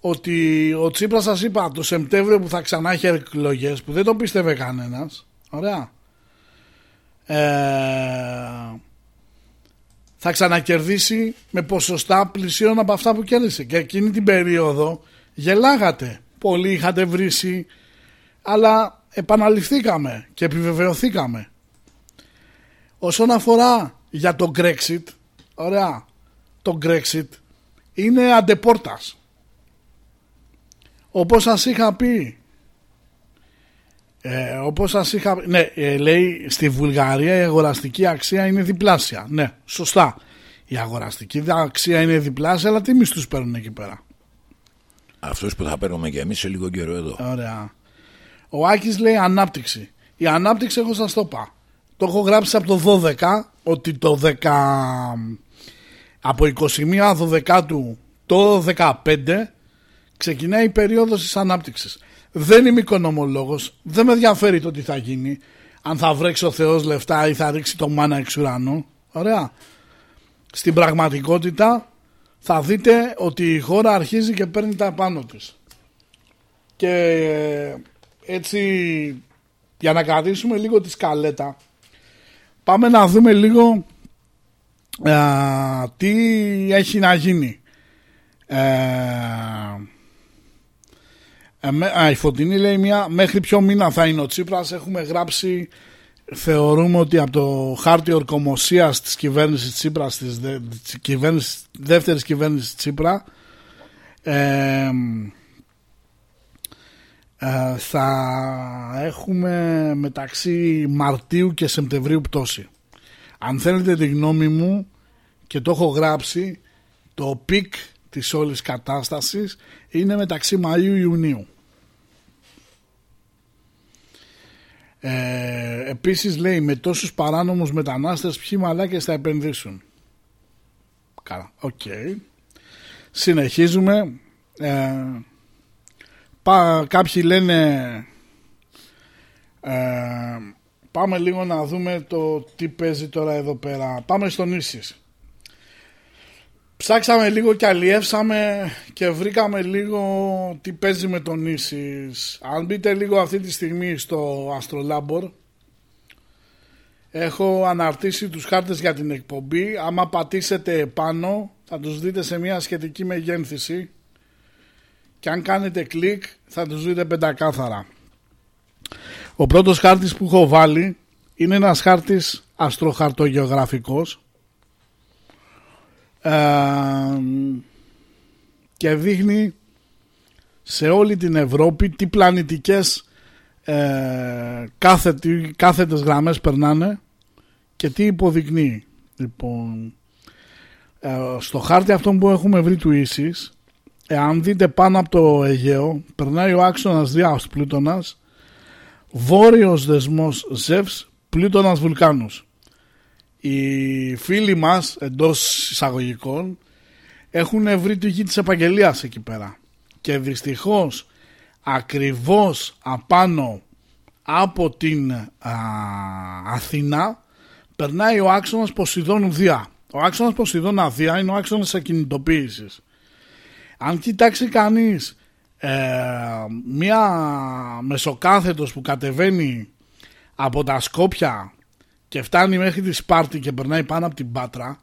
ότι ο Τσίπρας σας είπα το Σεπτέμβριο που θα ξανά έχει εκλογές που δεν το πίστευε κανένας ωραία ε, θα ξανακερδίσει με ποσοστά πλησίων από αυτά που κέρδισε. Και εκείνη την περίοδο γελάγατε. Πολλοί είχατε βρήσει, αλλά επαναληφθήκαμε και επιβεβαιωθήκαμε. Όσον αφορά για το Brexit, ωραία, το Brexit είναι αντεπόρτας. Όπως σας είχα πει ε, όπως σας είχα ναι, ε, λέει στη Βουλγαρία η αγοραστική αξία είναι διπλάσια. Ναι, σωστά. Η αγοραστική αξία είναι διπλάσια, αλλά τι μισθούς παίρνουν εκεί πέρα; Αυτούς που θα παίρνουμε και εμείς σε λίγο καιρό εδώ. Ωραία. Ο Άκης λέει ανάπτυξη. Η ανάπτυξη εγώ σας το είπα. Το έχω γράψει από το 12 ότι το 10 από 21 12 του το 15 ξεκινάει η περίοδος της ανάπτυξης. Δεν είμαι οικονομολόγος, δεν με ενδιαφέρει το τι θα γίνει. Αν θα βρέξει ο Θεός λεφτά ή θα ρίξει το μάνα εξ ουρανού. Ωραία. Στην πραγματικότητα θα δείτε ότι η χώρα αρχίζει και παίρνει τα πάνω της. Και έτσι για να κρατήσουμε λίγο τη σκαλέτα πάμε να δούμε λίγο τι έχει να γίνει. Ε, ε, α, η Φωτεινή λέει μια μέχρι ποιο μήνα θα είναι ο Τσίπρας; Έχουμε γράψει θεωρούμε ότι από το χάρτη ορκομοσίας της κυβέρνησης Τσίπρας της, δε, της κυβέρνησης, δεύτερης κυβέρνησης Τσίπρα ε, θα έχουμε μεταξύ Μαρτίου και Σεπτεμβρίου πτώση. Αν θέλετε τη γνώμη μου και το έχω γράψει το peak της όλης κατάστασης είναι μεταξύ Μαΐου Ιουνίου. Ε, επίσης λέει με τόσους παράνομους μετανάστες ποιοι μαλάκες θα επενδύσουν. καλά. Οκ. Συνεχίζουμε. Ε, πά, κάποιοι λένε ε, πάμε λίγο να δούμε το τι παίζει τώρα εδώ πέρα. Πάμε στον ISIS. Ψάξαμε λίγο και αλιεύσαμε και βρήκαμε λίγο τι παίζει με τον ISIS. Αν μπείτε λίγο αυτή τη στιγμή στο Astrolabor έχω αναρτήσει τους χάρτες για την εκπομπή. Άμα πατήσετε επάνω θα τους δείτε σε μια σχετική μεγένθηση και αν κάνετε κλικ θα τους δείτε πεντακάθαρα. Ο πρώτος χάρτης που έχω βάλει είναι ένας χάρτης αστροχαρτογεωγραφικός ε, και δείχνει σε όλη την Ευρώπη τι πλανητικές ε, κάθετε, κάθετες γραμμές περνάνε και τι υποδεικνύει. Λοιπόν, ε, στο χάρτη αυτό που έχουμε βρει του Ίσης, εάν δείτε πάνω από το Αιγαίο, περνάει ο άξονας Διάος Πλούτονας, βόρειος δεσμός Ζεύς, Πλούτονας Βουλκάνους οι φίλοι μας εντός εισαγωγικών έχουν βρει τη γη της επαγγελίας εκεί πέρα και δυστυχώς ακριβώς απάνω από την α, Αθήνα περνάει ο άξονας Ποσειδώνου Δία. Ο άξονας Ποσειδώνα Δία είναι ο άξονας ακινητοποίησης. Αν κοιτάξει κανείς ε, μία μεσοκάθετος που κατεβαίνει από τα Σκόπια και φτάνει μέχρι τη Σπάρτη και περνάει πάνω από την Πάτρα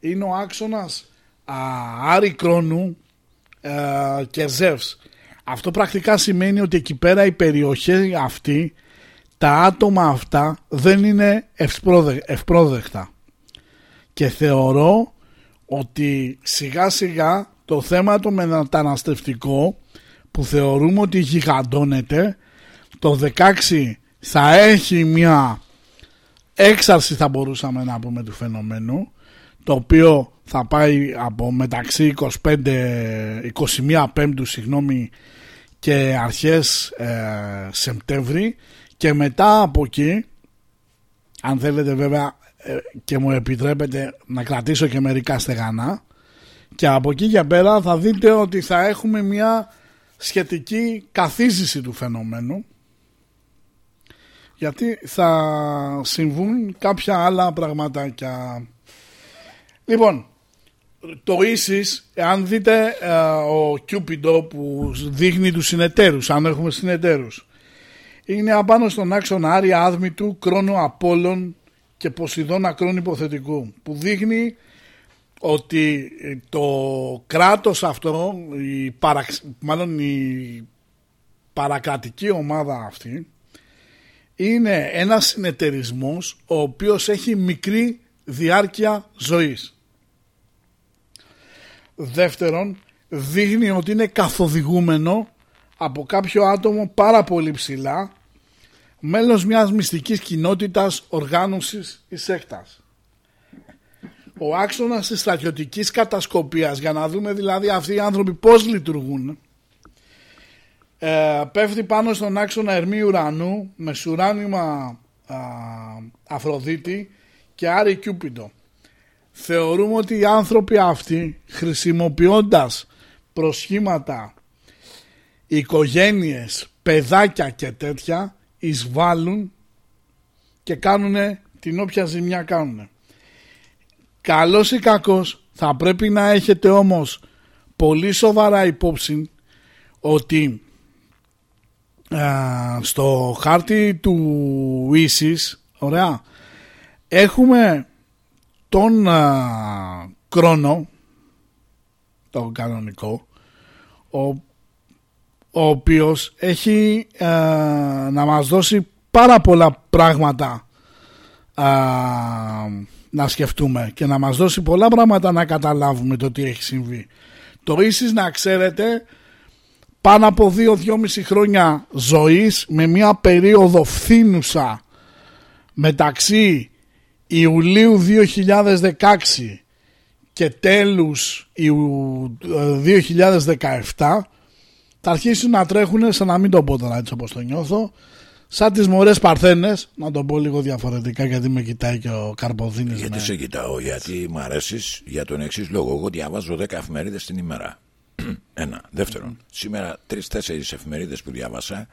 είναι ο άξονας α, Άρη Κρόνου ε, και Ζεύς. Αυτό πρακτικά σημαίνει ότι εκεί πέρα η περιοχή αυτή τα άτομα αυτά δεν είναι ευπρόδεκτα και θεωρώ ότι σιγά σιγά το θέμα το μεταναστευτικό που θεωρούμε ότι γιγαντώνεται το 16 θα έχει μια έξαρση θα μπορούσαμε να πούμε του φαινομένου το οποίο θα πάει από μεταξύ 25, 21 Πέμπτου συγγνώμη και αρχές ε, Σεπτέμβρη και μετά από εκεί αν θέλετε βέβαια ε, και μου επιτρέπετε να κρατήσω και μερικά στεγανά και από εκεί για πέρα θα δείτε ότι θα έχουμε μια σχετική καθίζηση του φαινομένου γιατί θα συμβούν κάποια άλλα πραγματάκια. Λοιπόν, το ίσις, αν δείτε ε, ο Κιούπιντο που δείχνει τους συνεταίρους, αν έχουμε συνεταίρους, είναι απάνω στον άξονα Άρια Άδμητου, Κρόνο Απόλλων και Ποσειδώνα Κρόνου Υποθετικού, που δείχνει ότι το κράτος αυτό, η μάλλον η παρακρατική ομάδα αυτή, είναι ένας συνεταιρισμός ο οποίος έχει μικρή διάρκεια ζωής. Δεύτερον, δείχνει ότι είναι καθοδηγούμενο από κάποιο άτομο πάρα πολύ ψηλά μέλος μιας μυστικής κοινότητας οργάνωσης ή σέκτας. Ο άξονας της στρατιωτικής κατασκοπίας για να δούμε δηλαδή αυτοί οι άνθρωποι πώς λειτουργούν ε, πέφτει πάνω στον άξονα Ερμή Ουρανού με σουράνιμα Αφροδίτη και Άρη Κιούπιντο. Θεωρούμε ότι οι άνθρωποι αυτοί χρησιμοποιώντας προσχήματα, οικογένειες, παιδάκια και τέτοια εισβάλλουν και κάνουν την όποια ζημιά κάνουν. Καλός ή κακός θα πρέπει να έχετε όμως πολύ σοβαρά υπόψη ότι στο χάρτη του Ίσης ωραία έχουμε τον α, Κρόνο το κανονικό ο, ο οποίος έχει να μας δώσει πάρα πολλά πράγματα να σκεφτούμε και να μας δώσει πολλά πράγματα να καταλάβουμε το τι έχει συμβεί. Το Ίσης να ξέρετε πάνω από 2-2,5 χρόνια ζωής με μια περίοδο φθήνουσα μεταξύ Ιουλίου 2016 και τέλους 2017 θα αρχίσουν να τρέχουν σαν να μην το πω τώρα έτσι όπως το νιώθω σαν τις μωρές παρθένες, να το πω λίγο διαφορετικά γιατί με κοιτάει και ο Καρποδίνης. Γιατί με... σε κοιτάω, γιατί μου αρέσεις για τον εξής λόγο. Εγώ διαβάζω 10 εφημερίδες την ημέρα. Ένα. Δεύτερον, σήμερα τρει-τέσσερι εφημερίδες που διάβασα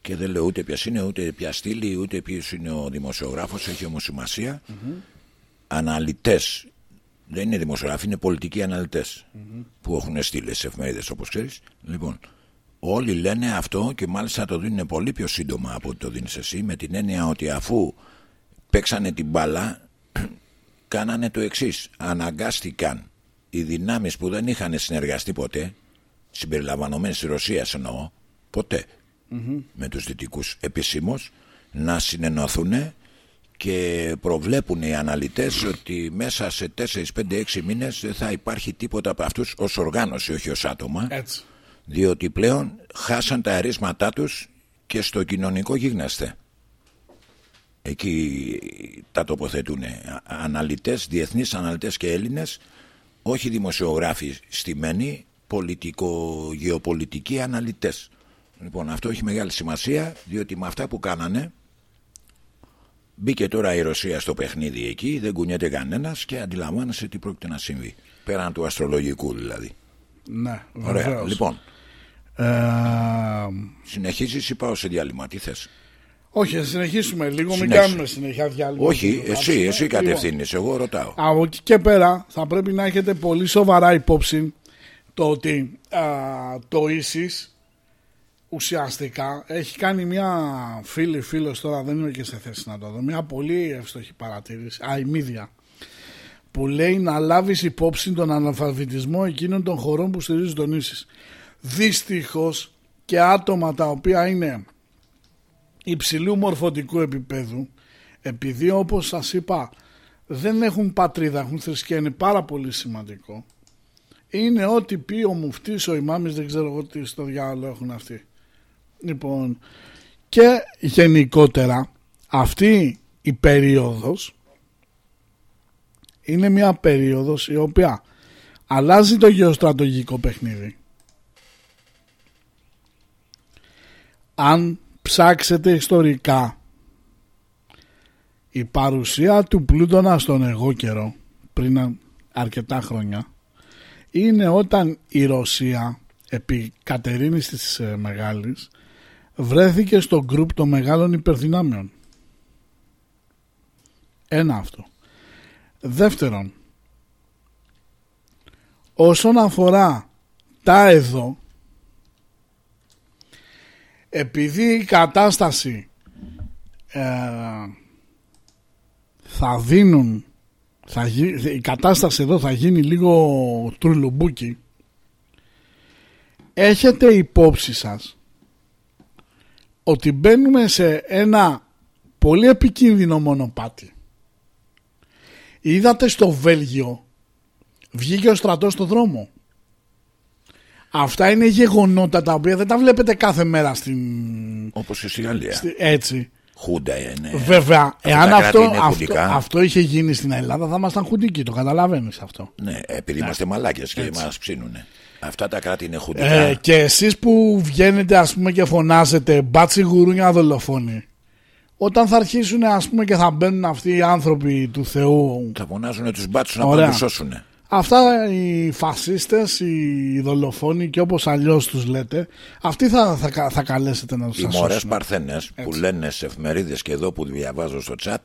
και δεν λέω ούτε ποια είναι, ούτε ποια στήλη, ούτε ποιος είναι ο δημοσιογράφος. Έχει όμως σημασία. Αναλυτές. Δεν είναι δημοσιογράφοι, είναι πολιτικοί αναλυτές που έχουν στείλει σε εφημερίδες όπως ξέρεις. Λοιπόν, όλοι λένε αυτό και μάλιστα το δίνουν πολύ πιο σύντομα από ό,τι το δίνεις εσύ, με την έννοια ότι αφού παίξανε την μπάλα, κάνανε το εξής. Αναγκάστηκαν οι δυνάμεις που δεν είχαν συνεργαστεί ποτέ, συμπεριλαμβανομένες της Ρωσίας εννοώ, ποτέ με τους δυτικούς επισήμως να συνενωθούν και προβλέπουν οι αναλυτές ότι μέσα σε 4, 5, 6 μήνες δεν θα υπάρχει τίποτα από αυτούς ως οργάνωση όχι ως άτομα Έτσι. Διότι πλέον χάσαν τα αρίσματά τους και στο κοινωνικό γίγνεσθε εκεί τα τοποθετούν αναλυτές, διεθνείς αναλυτές και Έλληνες όχι δημοσιογράφοι στημένοι πολιτικο-γεωπολιτικοί αναλυτές Λοιπόν, αυτό έχει μεγάλη σημασία διότι με αυτά που κάνανε μπήκε τώρα η Ρωσία στο παιχνίδι εκεί, δεν κουνιέται κανένας και αντιλαμβάνεσαι τι πρόκειται να συμβεί. Πέραν του αστρολογικού δηλαδή. Ναι, Ωραία. βεβαίως. Λοιπόν, Ε, συνεχίζεις ή πάω σε διάλειμμα. Τι θες; όχι, θα συνεχίσουμε λίγο, μην Συνέχισε. κάνουμε συνέχεια διάλειμμα. Όχι, Να εσύ, κάτσουμε. εσύ Λοιπόν, κατευθύνεις. Εγώ ρωτάω. Από εκεί και πέρα θα πρέπει να έχετε πολύ σοβαρά υπόψη το ότι α, το ISIS ουσιαστικά έχει κάνει μια φίλη φίλος τώρα δεν είμαι και σε θέση να το δω μια πολύ εύστοχη παρατήρηση α, η Μίδια που λέει να λάβεις υπόψη τον αναλφαβητισμό εκείνων των χωρών που στηρίζουν τον ISIS δυστυχώς και άτομα τα οποία είναι υψηλού μορφωτικού επίπεδου επειδή όπως σας είπα δεν έχουν πατρίδα, έχουν θρησκεία, είναι πάρα πολύ σημαντικό. Είναι ό,τι πει ο μουφτής, ο ημάμις, δεν ξέρω εγώ τι στο διάλογο έχουν αυτοί. Λοιπόν, και γενικότερα αυτή η περίοδος είναι μια περίοδος η οποία αλλάζει το γεωστρατογικό παιχνίδι. Αν ψάξετε ιστορικά η παρουσία του Πλούτονα στον εγώ καιρό πριν αρκετά χρόνια είναι όταν η Ρωσία επί Κατερίνης της ε, Μεγάλης βρέθηκε στο γκρουπ των μεγάλων υπερδυνάμεων. Ένα αυτό. Δεύτερον, όσον αφορά τα εδώ, επειδή η κατάσταση ε, θα δίνουν θα γι- η κατάσταση εδώ θα γίνει λίγο τουρλουμπούκι. Έχετε υπόψη σας ότι μπαίνουμε σε ένα πολύ επικίνδυνο μονοπάτι. Είδατε στο Βέλγιο βγήκε ο στρατός στο δρόμο αυτά είναι γεγονότα τα οποία δεν τα βλέπετε κάθε μέρα στην, Όπως και στη Γαλλία. στη- έτσι Χούντα είναι. Βέβαια, εάν τα κράτη αυτό, είναι αυτό, χουντικά. αυτό είχε γίνει στην Ελλάδα θα ήμασταν χουντικοί, το καταλαβαίνεις αυτό. Ναι, επειδή είμαστε μαλάκες και Έτσι. μας ψήνουνε. Αυτά τα κράτη είναι χουντικά. Ε, και εσείς που βγαίνετε ας πούμε και φωνάζετε μπάτσι γουρούνια δολοφόνοι όταν θα αρχίσουν ας πούμε και θα μπαίνουν αυτοί οι άνθρωποι του Θεού Θα φωνάζουν τους μπάτσους να Ωραία. πάνε να τους σώσουν. Αυτά οι φασίστες, οι δολοφόνοι και όπως αλλιώς τους λέτε αυτοί θα, θα, κα- θα καλέσετε να τους Οι σας μωρές σώσουν. παρθένες που λένε σε εφημερίδες και εδώ που διαβάζω στο chat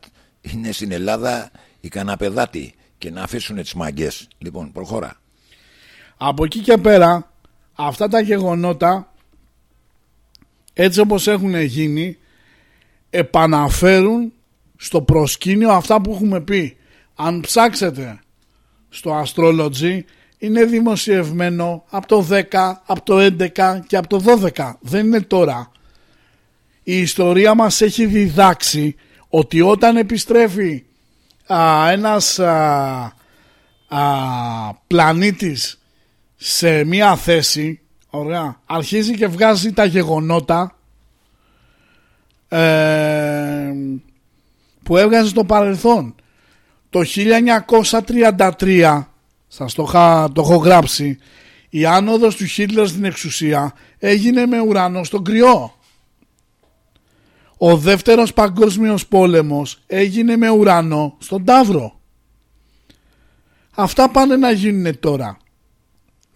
είναι στην Ελλάδα οι καναπεδάτοι και να αφήσουν τις μαγκέ. Λοιπόν, προχώρα. Από εκεί και πέρα αυτά τα γεγονότα έτσι όπως έχουν γίνει επαναφέρουν στο προσκήνιο αυτά που έχουμε πει. Αν ψάξετε στο Astrology είναι δημοσιευμένο από το 10, από το 11 και από το 12. Δεν είναι τώρα. Η ιστορία μας έχει διδάξει ότι όταν επιστρέφει α, ένας α, α, πλανήτης σε μία θέση ωραία, αρχίζει και βγάζει τα γεγονότα ε, που έβγαζε στο παρελθόν το 1933 σας το, είχα- το έχω γράψει η άνοδος του Χίτλερ στην εξουσία έγινε με ουρανό στον κρυό Ο δεύτερος παγκόσμιος πόλεμος έγινε με ουρανό στον Ταύρο. Αυτά πάνε να γίνουν τώρα.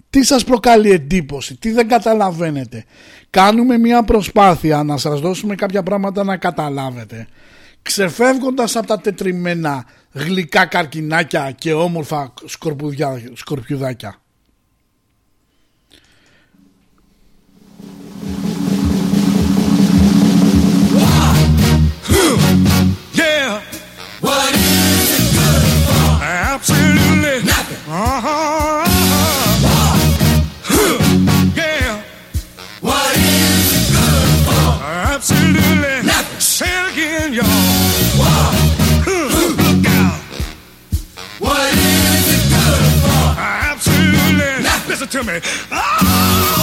Τι σας προκαλεί εντύπωση, τι δεν καταλαβαίνετε. Κάνουμε μια προσπάθεια να σας δώσουμε κάποια πράγματα να καταλάβετε. Ξεφεύγοντας από τα τετριμένα γλυκά καρκινάκια και όμορφα σκορπιουδάκια. Yeah. What is it good for? Absolutely nothing. Uh-huh. Yeah. What is it good for? Absolutely nothing. Say it again, y'all. Listen to me. Oh,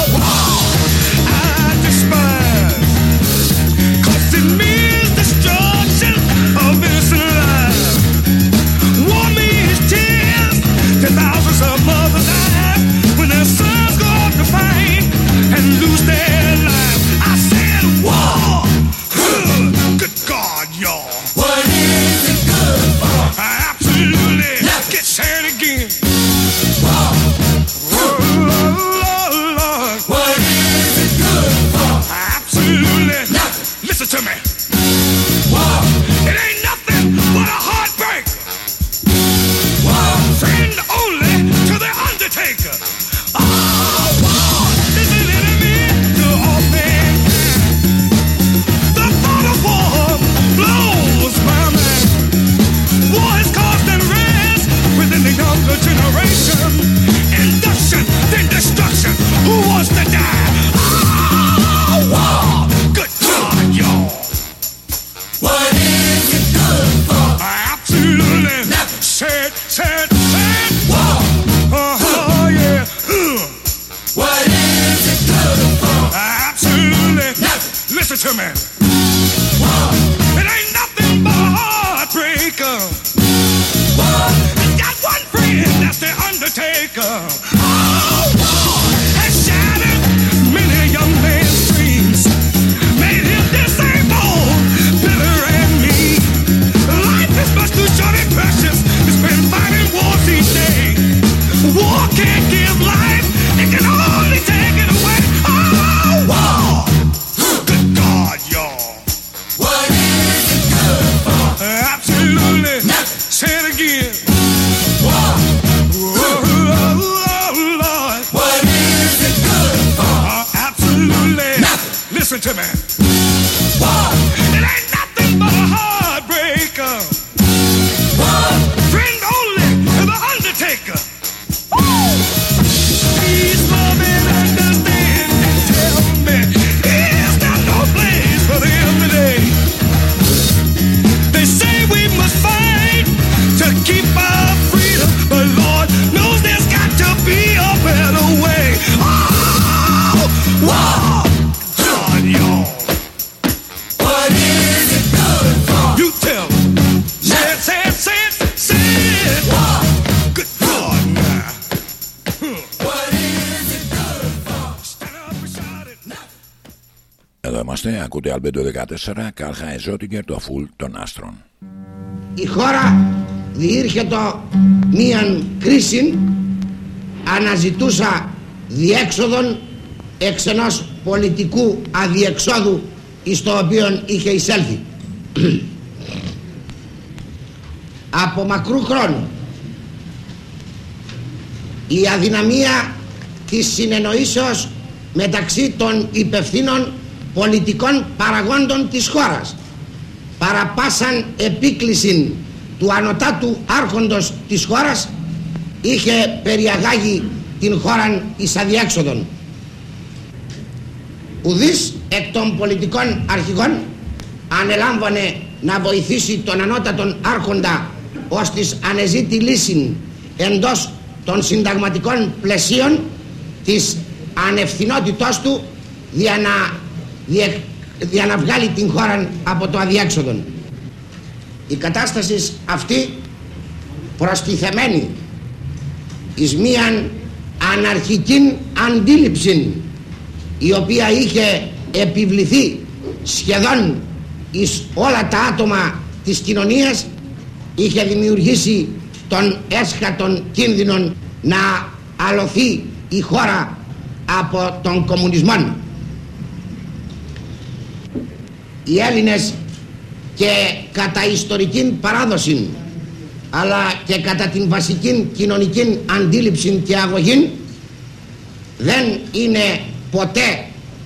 to me. Ακούτε Αλμπέντο 14, Κάλχα Εζότικερ, το αφούλ των άστρων. η χώρα διήρχετο μίαν κρίση αναζητούσα διέξοδον εξ ενός πολιτικού αδιεξόδου εις το οποίο είχε εισέλθει από μακρού χρόνου η αδυναμία της συνεννοήσεως μεταξύ των υπευθύνων πολιτικών παραγόντων της χώρας παραπάσαν επίκληση του ανωτάτου άρχοντος της χώρας είχε περιαγάγει την χώραν εις αδιέξοδον. Ουδής εκ των πολιτικών αρχηγών ανελάμβανε να βοηθήσει τον ανώτατον άρχοντα ως της ανεζήτη λύση εντός των συνταγματικών πλαισίων της ανευθυνότητός του για να, διε- για να βγάλει την χώρα από το αδιέξοδον. Η κατάσταση αυτή προστιθεμένη εις μίαν αναρχική αντίληψη η οποία είχε επιβληθεί σχεδόν εις όλα τα άτομα της κοινωνίας είχε δημιουργήσει τον έσχατον κίνδυνο να αλωθεί η χώρα από τον κομμουνισμό. Οι Έλληνες και κατά ιστορική παράδοση αλλά και κατά την βασική κοινωνική αντίληψη και αγωγή δεν είναι ποτέ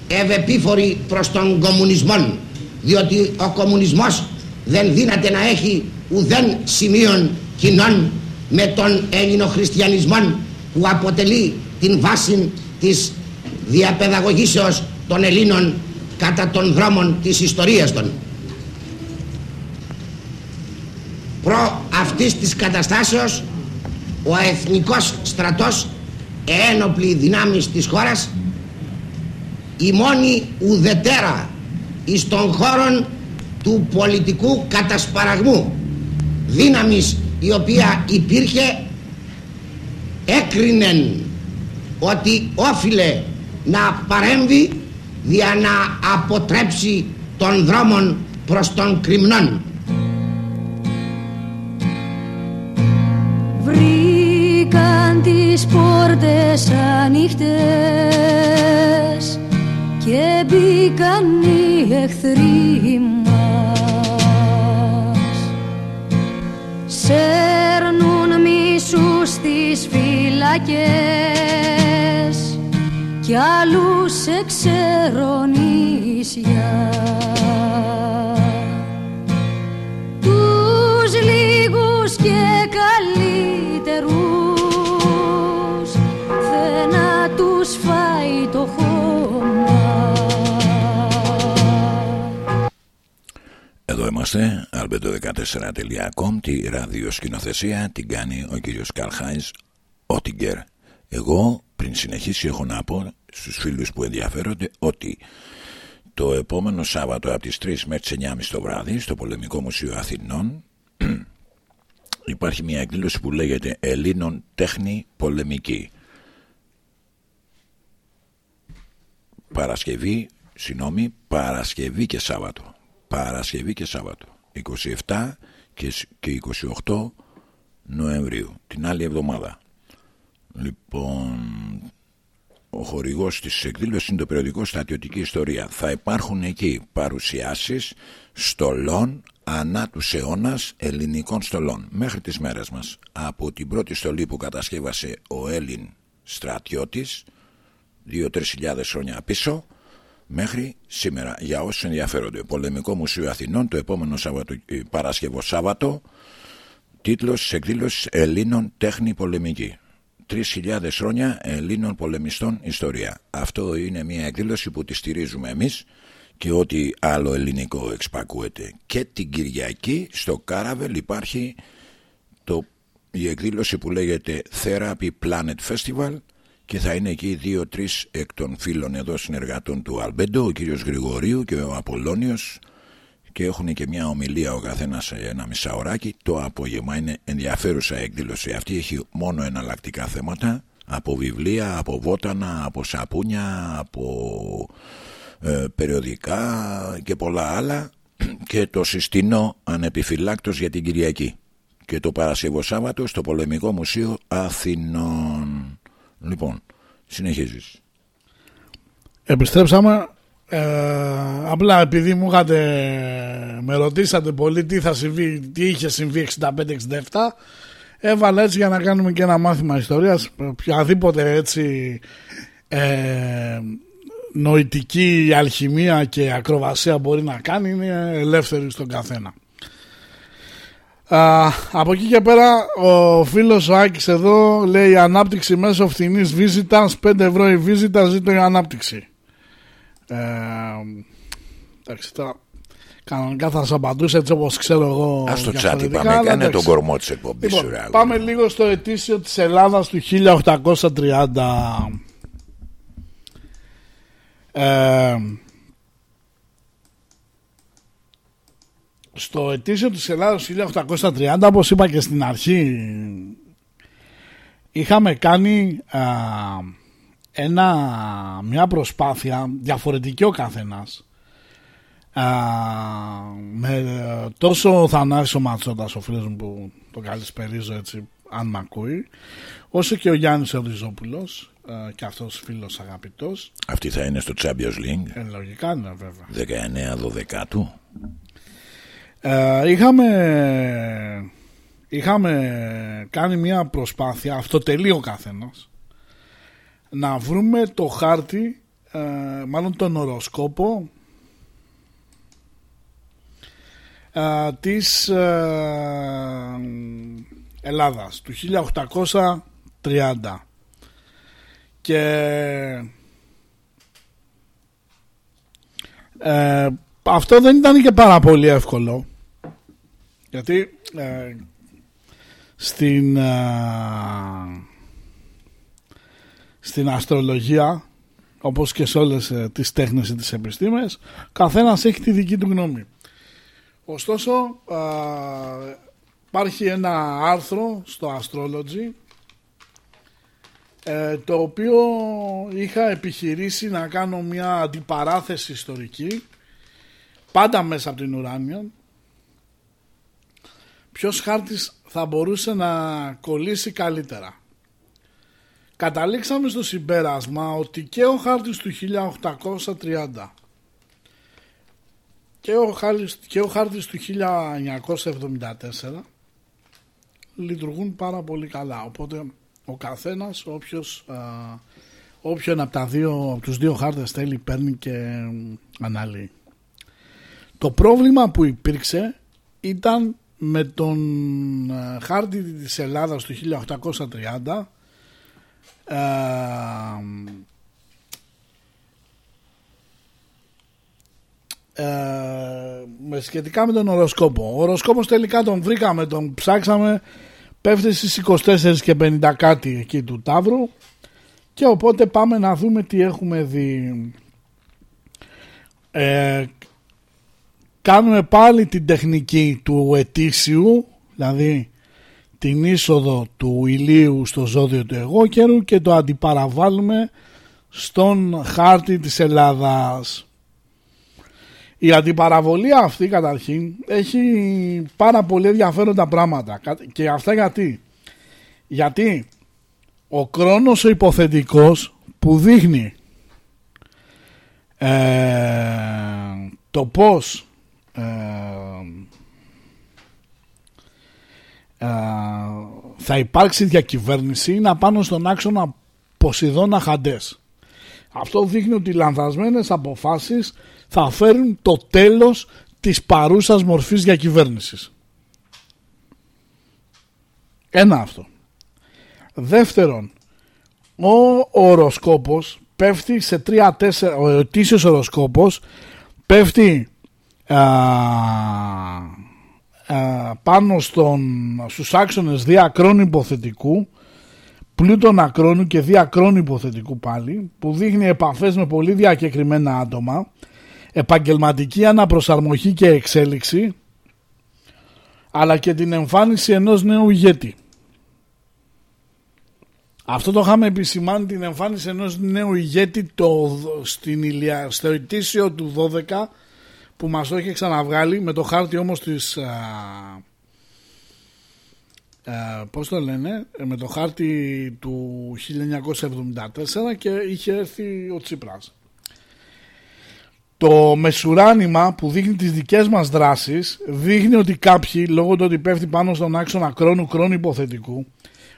ευεπίφοροι προς τον κομμουνισμό διότι ο κομμουνισμός δεν δύναται να έχει ουδέν σημείων κοινών με τον ελληνοχριστιανισμό που αποτελεί την βάση της διαπαιδαγωγήσεως των Ελλήνων κατά των δρόμων της ιστορίας των. Προ αυτής της καταστάσεως ο εθνικός στρατός ένοπλοι δυνάμεις της χώρας η μόνη ουδετέρα εις των χώρων του πολιτικού κατασπαραγμού δύναμης η οποία υπήρχε έκρινεν ότι όφιλε να παρέμβει για να αποτρέψει των δρόμων προς τον κρυμνών. Βρήκαν τις πόρτες ανοιχτές και μπήκαν οι εχθροί μας Σέρνουν μίσους στις φυλακές κι άλλους σε ξερονίσια τους λίγους και καλύτερους θανάτους φάει το χώμα Εδώ είμαστε, albedo14.com, τη ραδιοσκηνοθεσία την κάνει ο κύριος Καρχάης Ότιγκερ. Εγώ πριν συνεχίσει έχω να πω στους φίλους που ενδιαφέρονται ότι το επόμενο Σάββατο από τις 3 μέχρι τις 9.30 το βράδυ στο Πολεμικό Μουσείο Αθηνών υπάρχει μια εκδήλωση που λέγεται Ελλήνων Τέχνη Πολεμική. Παρασκευή, συγγνώμη, Παρασκευή και Σάββατο. Παρασκευή και Σάββατο. 27 και σ- και 28 Νοεμβρίου. Την άλλη εβδομάδα. Λοιπόν, ο χορηγός της εκδήλωσης είναι το περιοδικό Στατιωτική Ιστορία. Θα υπάρχουν εκεί παρουσιάσεις στολών ανά τους αιώνας ελληνικών στολών μέχρι τις μέρες μας. Από την πρώτη στολή που κατασκεύασε ο Έλλην στρατιώτης 2-3 χιλιάδες χρόνια πίσω μέχρι σήμερα για όσους ενδιαφέρονται. Πολεμικό Μουσείο Αθηνών το επόμενο Σάββατο, ε, Παρασκευό Σάββατο τίτλος της εκδήλωσης Ελλήνων Τέχνη Πολεμική. 3.000 χρόνια Ελλήνων πολεμιστών ιστορία. Αυτό είναι μια εκδήλωση που τη στηρίζουμε εμείς και ό,τι άλλο ελληνικό εξπακούεται. Και την Κυριακή στο Κάραβελ υπάρχει το, η εκδήλωση που λέγεται Therapy Planet Festival και θα είναι εκεί δύο-τρεις εκ των φίλων εδώ συνεργατών του Αλμπέντο, ο κύριος Γρηγορίου και ο Απολώνιος και έχουν και μια ομιλία ο καθένας σε ένα μισάωράκι. Το απόγευμα είναι ενδιαφέρουσα εκδήλωση αυτή. Έχει μόνο εναλλακτικά θέματα. Από βιβλία, από βότανα, από σαπούνια από ε, περιοδικά και πολλά άλλα. Και το συστήνω ανεπιφυλάκτος για την Κυριακή. Και το Παρασκευό Σάββατο στο Πολεμικό Μουσείο Αθηνών. Λοιπόν συνεχίζεις. Επιστρέψαμε. Ε, απλά επειδή μου είχατε με ρωτήσατε πολύ τι θα συμβεί, τι είχε συμβεί 65-67 έβαλα έτσι για να κάνουμε και ένα μάθημα ιστορίας οποιαδήποτε έτσι ε, νοητική αλχημία και ακροβασία μπορεί να κάνει είναι ελεύθερη στον καθένα. Α, από εκεί και πέρα ο φίλος ο Άκης εδώ λέει ανάπτυξη μέσω φθηνής visitors 5 ευρώ η visita ζήτω η ανάπτυξη ε, εντάξει τώρα κανονικά θα σας απαντούσα έτσι όπως ξέρω εγώ Ας το τσάτι διαφορετικά, πάμε, αλλά κάνε τον εντάξει. κορμό της εκπομπής Λοιπόν, σου, ρε, αγόρι. πάμε λίγο στο ετήσιο της Ελλάδας του 1830 ε, στο ετήσιο της Ελλάδας του 1830 όπως είπα και στην αρχή είχαμε κάνει α, ένα, μια προσπάθεια διαφορετική ο καθένας Α, με ε, τόσο Θανάσης ο Ματσότας ο φίλος μου που το καλησπερίζω έτσι αν μ' ακούει όσο και ο Γιάννης Οδυζόπουλος ε, και αυτός φίλος αγαπητός Αυτή θα είναι στο Champions League. ε, λογικά είναι βέβαια 19-12 του. Ε, είχαμε, είχαμε κάνει μια προσπάθεια, αυτοτελεί ο καθένας, να βρούμε το χάρτη, ε, μάλλον τον οροσκόπο ε, της ε, Ελλάδας του 1830 και ε, αυτό δεν ήταν και πάρα πολύ εύκολο γιατί ε, στην ε, στην αστρολογία όπως και σε όλες ε, τις τέχνες ή τις επιστήμες καθένας έχει τη δική του γνώμη. Ωστόσο ε, υπάρχει ένα άρθρο στο Astrology ε, το οποίο είχα επιχειρήσει να κάνω μια αντιπαράθεση ιστορική πάντα μέσα από την ουράνια ποιος χάρτης θα μπορούσε να κολλήσει καλύτερα; Καταλήξαμε στο συμπέρασμα ότι και ο χάρτης του 1830 και ο, χάρτης, και ο χάρτης του 1974 λειτουργούν πάρα πολύ καλά. Οπότε ο καθένας όποιος α, όποιον από, τα δύο, από τους δύο χάρτες θέλει παίρνει και αναλύει. Το πρόβλημα που υπήρξε ήταν με τον ε, χάρτη της Ελλάδας του 1830 ε, ε, με σχετικά με τον οροσκόπο. Ο οροσκόπος τελικά τον βρήκαμε, τον ψάξαμε, πέφτει στις 24 και 50 κάτι εκεί του Ταύρου και οπότε πάμε να δούμε τι έχουμε δει. Ε, κάνουμε πάλι την τεχνική του ετήσιου, δηλαδή την είσοδο του ηλίου στο ζώδιο του εγώ καιρού και το αντιπαραβάλλουμε στον χάρτη της Ελλάδας. Η αντιπαραβολή αυτή καταρχήν έχει πάρα πολύ ενδιαφέροντα πράγματα και αυτά γιατί; Γιατί ο κρόνος ο υποθετικός που δείχνει ε, το πώς ε, ε, θα υπάρξει διακυβέρνηση είναι απάνω στον άξονα Ποσειδώνα Χαντές. Αυτό δείχνει ότι οι λανθασμένες αποφάσεις θα φέρουν το τέλος της παρούσας μορφής διακυβέρνησης. Ένα αυτό. Δεύτερον, ο οροσκόπος πέφτει σε 3-4, ο ετήσιος οροσκόπος πέφτει α, α, πάνω στον, στους άξονες διακρών υποθετικού πλούτων ακρόνου και διακρών υποθετικού πάλι που δείχνει επαφές με πολύ διακεκριμένα άτομα επαγγελματική αναπροσαρμογή και εξέλιξη αλλά και την εμφάνιση ενός νέου ηγέτη. Αυτό το είχαμε επισημάνει την εμφάνιση ενός νέου ηγέτη το, στην Ηλιά, στο ετήσιο του 12 που μας το είχε ξαναβγάλει με το χάρτη όμως της α, α, πώς το λένε με το χάρτη του 1974 και είχε έρθει ο Τσίπρας. Το μεσουράνημα που δείχνει τις δικές μας δράσεις δείχνει ότι κάποιοι λόγω του ότι πέφτει πάνω στον άξονα κρόνου κρόνου υποθετικού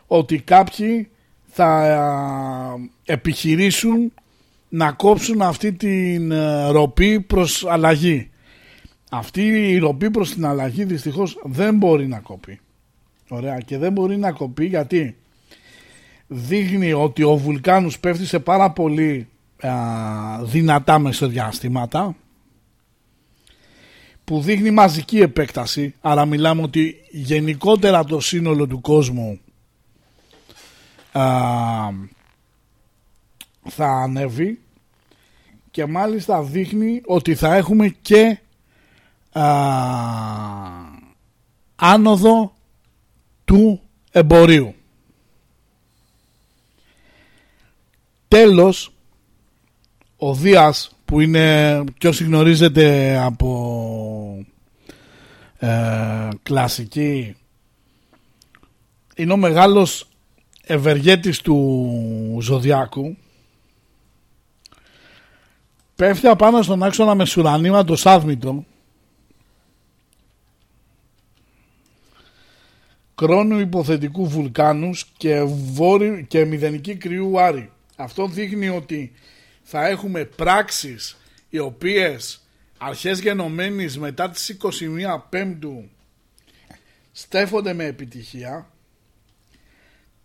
ότι κάποιοι θα επιχειρήσουν να κόψουν αυτή την ε, ροπή προς αλλαγή. Αυτή η ροπή προς την αλλαγή δυστυχώς δεν μπορεί να κοπεί. Ωραία και δεν μπορεί να κοπεί γιατί δείχνει ότι ο βουλκάνος πέφτει σε πάρα πολύ α, δυνατά μεσοδιαστήματα που δείχνει μαζική επέκταση άρα μιλάμε ότι γενικότερα το σύνολο του κόσμου α, θα ανέβει και μάλιστα δείχνει ότι θα έχουμε και α, άνοδο του εμπορίου. Τέλος, ο Δίας που είναι και όσοι γνωρίζετε από ε, κλασική είναι ο μεγάλος ευεργέτης του Ζωδιάκου πέφτει απάνω στον άξονα μεσουρανήματος άδμητο κρόνου υποθετικού βουλκάνους και, βόρει, και μηδενική κρυού Άρη. Αυτό δείχνει ότι θα έχουμε πράξεις οι οποίες αρχές γενομένης μετά τις 21 Πέμπτου στέφονται με επιτυχία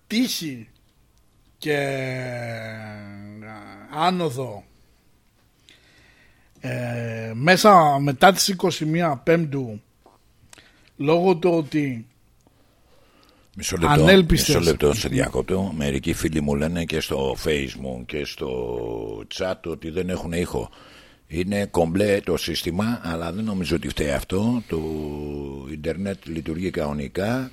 τύχη και άνοδο ε, μέσα μετά τις 21 Πέμπτου λόγω του ότι Μισό λεπτό, Ανέλπιστες. μισό λεπτό σε διακόπτω. Μερικοί φίλοι μου λένε και στο facebook και στο chat ότι δεν έχουν ήχο. Είναι κομπλέ το σύστημα, αλλά δεν νομίζω ότι φταίει αυτό. Το ίντερνετ λειτουργεί κανονικά.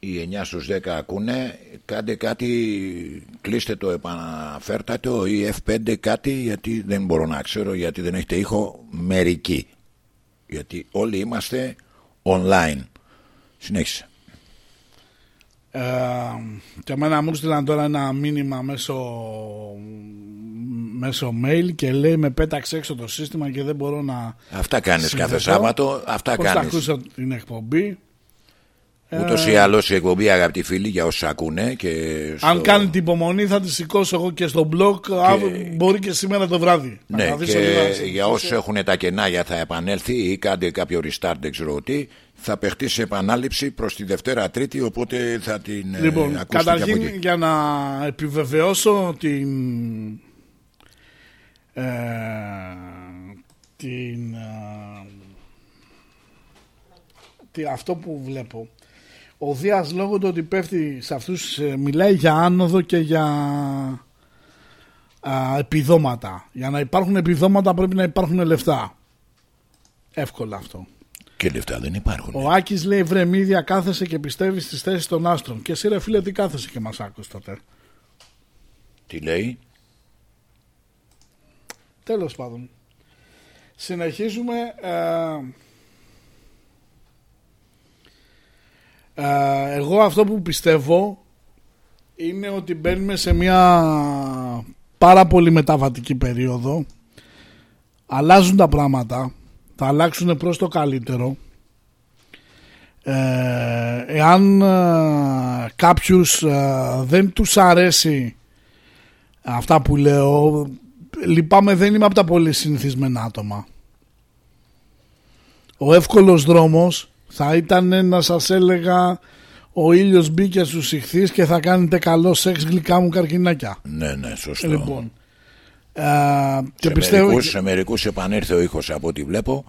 Οι 9 στους 10 ακούνε. Κάντε κάτι, κλείστε το επαναφέρτατο ή F5 κάτι, γιατί δεν μπορώ να ξέρω, γιατί δεν έχετε ήχο μερικοί. Γιατί όλοι είμαστε online. Συνέχισε. Ε, και εμένα μου στείλαν τώρα ένα μήνυμα μέσω, μέσω mail και λέει με πέταξε έξω το σύστημα και δεν μπορώ να Αυτά κάνεις κάθε συνδεθώ. Σάββατο, αυτά Πώς θα κάνεις. ακούσω την εκπομπή Ούτως ή άλλως η εκπομπή αγαπητοί φίλοι για όσους ακούνε και στο... Αν κάνει την υπομονή θα τη σηκώσω εγώ και στο blog αύριο, Μπορεί και σήμερα το βράδυ Να Ναι, τα δεις και όλη μέρα. για όσους έχουν τα κενά θα επανέλθει ή κάντε κάποιο restart δεν ξέρω τι θα παιχτεί σε επανάληψη προς τη Δευτέρα Τρίτη οπότε θα την ε, Λοιπόν, ακούσετε και από καταρχήν εκεί. για να επιβεβαιώσω την, ε, την, ε, τι, αυτό που βλέπω. Ο Δίας λόγω του ότι πέφτει σε αυτούς ε, μιλάει για άνοδο και για α, επιδόματα. Για να υπάρχουν επιδόματα πρέπει να υπάρχουν λεφτά. Εύκολα αυτό. Και λεφτά δεν υπάρχουν. Ο Άκης λέει βρε μύδια κάθεσαι και πιστεύεις στις θέσεις των άστρων. Και εσύ ρε φίλε τι κάθεσαι και μας άκουσες τότε. Τι λέει; Τέλος πάντων. Συνεχίζουμε. ε, εγώ αυτό που πιστεύω είναι ότι μπαίνουμε σε μια πάρα πολύ μεταβατική περίοδο. Αλλάζουν τα πράγματα. Θα αλλάξουν προς το καλύτερο. Ε, εάν ε, κάποιους ε, δεν τους αρέσει αυτά που λέω λυπάμαι δεν είμαι από τα πολύ συνηθισμένα άτομα ο εύκολος δρόμος θα ήταν να σας έλεγα ο ήλιος μπήκε στους ηχθείς και θα κάνετε καλό σεξ γλυκά μου καρκινάκια Ναι, ναι, σωστό. λοιπόν ε, και σε, πιστεύω μερικούς, σε μερικούς επανέρθε ο ήχος από ό,τι βλέπω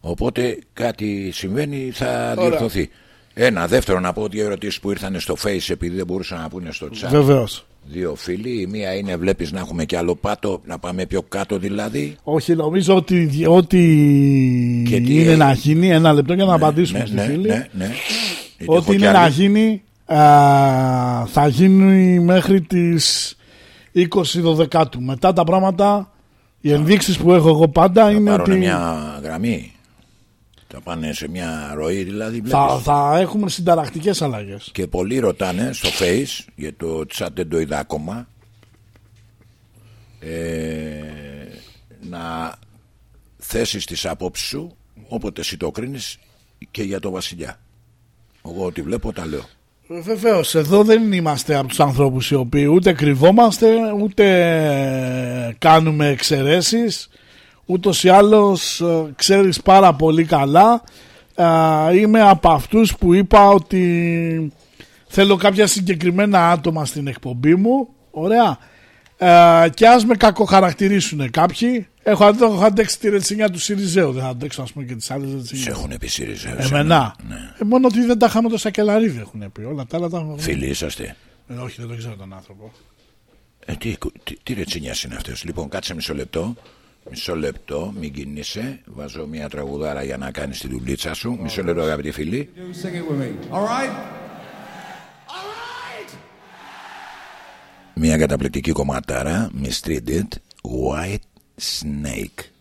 οπότε κάτι συμβαίνει θα διορθωθεί. Ένα δεύτερο να πω ότι οι ερωτήσεις που ήρθαν στο face επειδή δεν μπορούσαν να πούνε στο chat βεβαίως δύο φίλοι. Η μία είναι βλέπεις να έχουμε κι άλλο πάτο, να πάμε πιο κάτω δηλαδή. όχι νομίζω ότι, ότι Και τι είναι έγινε. να γίνει ένα λεπτό για να απαντήσουμε ναι, στη ναι, φίλη ναι, ναι. Γιατί έχω Ό,τι κι είναι άλλη. να γίνει α, θα γίνει μέχρι τις 20 Δεκάτου. Μετά τα πράγματα, οι ενδείξεις που έχω εγώ πάντα Θα είναι πάρουν ότι μια γραμμή. Θα πάνε σε μια ροή δηλαδή. θα, βλέπεις. θα έχουμε συνταρακτικές αλλαγές. Και πολλοί ρωτάνε στο face, για το chat δεν το είδα ακόμα, ε, να θέσεις τις απόψεις σου όποτε εσύ το κρίνεις και για το βασιλιά. Εγώ ό,τι βλέπω τα λέω. Βεβαίως, εδώ δεν είμαστε από τους ανθρώπους οι οποίοι ούτε κρυβόμαστε, ούτε κάνουμε εξαιρέσεις. Ούτως ή άλλως ε, ξέρεις πάρα πολύ καλά. Ε, Είμαι από αυτούς που είπα ότι θέλω κάποια συγκεκριμένα άτομα στην εκπομπή μου. Ωραία. Ε, και ας με κακοχαρακτηρίσουν κάποιοι. Έχω, έχω αντέξει τη ρετσινιά του Σιριζέου. Δεν θα αντέξω ας πούμε και τις άλλες Σε ρετσινιές. έχουν πει ΣΥΡΙΖΑ. Εμένα. Ναι. Ε, μόνο ότι δεν τα είχαμε το σακελαρίδι έχουν πει. Όλα τα άλλα τα έχουμε. Φίλοι είσαστε. Ε, όχι, δεν το ξέρω τον άνθρωπο. Ε, τι, τι, τι ρετσινιάς είναι αυτές. Λοιπόν, κάτσε μισό λεπτό. Μισό λεπτό, μην κινείσαι. Βάζω μια τραγουδάρα για να κάνεις τη δουλίτσα σου. Μισό λεπτό, αγαπητοί φίλοι. Do sing it with me. All right? Μια καταπληκτική κομματάρα, Mistreated, White Snake.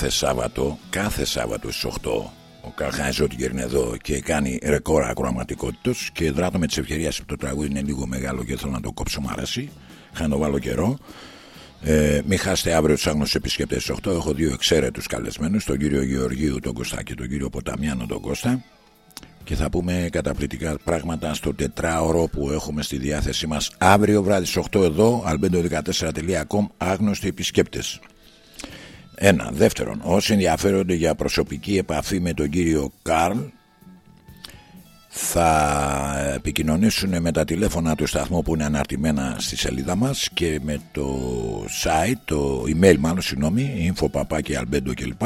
Κάθε Σάββατο, κάθε Σάββατο στις 8 ο Καρχάης Ζώτικερ είναι εδώ και κάνει ρεκόρ ακροαματικότητος και δράτω με τις ευκαιρίες που το τραγούδι είναι λίγο μεγάλο και θέλω να το κόψω μ' αρέσει. Είχα να το βάλω καιρό. Ε, μην χάσετε αύριο τους άγνωστους επισκέπτες 8. Έχω δύο εξαίρετους καλεσμένους, τον κύριο Γεωργίου τον Κωστά και τον κύριο Ποταμιάνο τον Κώστα. Και θα πούμε καταπληκτικά πράγματα στο τετράωρο που έχουμε στη διάθεσή μας αύριο βράδυ στις 8 εδώ, albedo14.com, άγνωστοι επισκέπτες. Ένα. Δεύτερον, όσοι ενδιαφέρονται για προσωπική επαφή με τον κύριο Καρλ, θα επικοινωνήσουν με τα τηλέφωνα του σταθμού που είναι αναρτημένα στη σελίδα μας και με το site, το email μάλλον, συγγνώμη, info αλμπέντο κλπ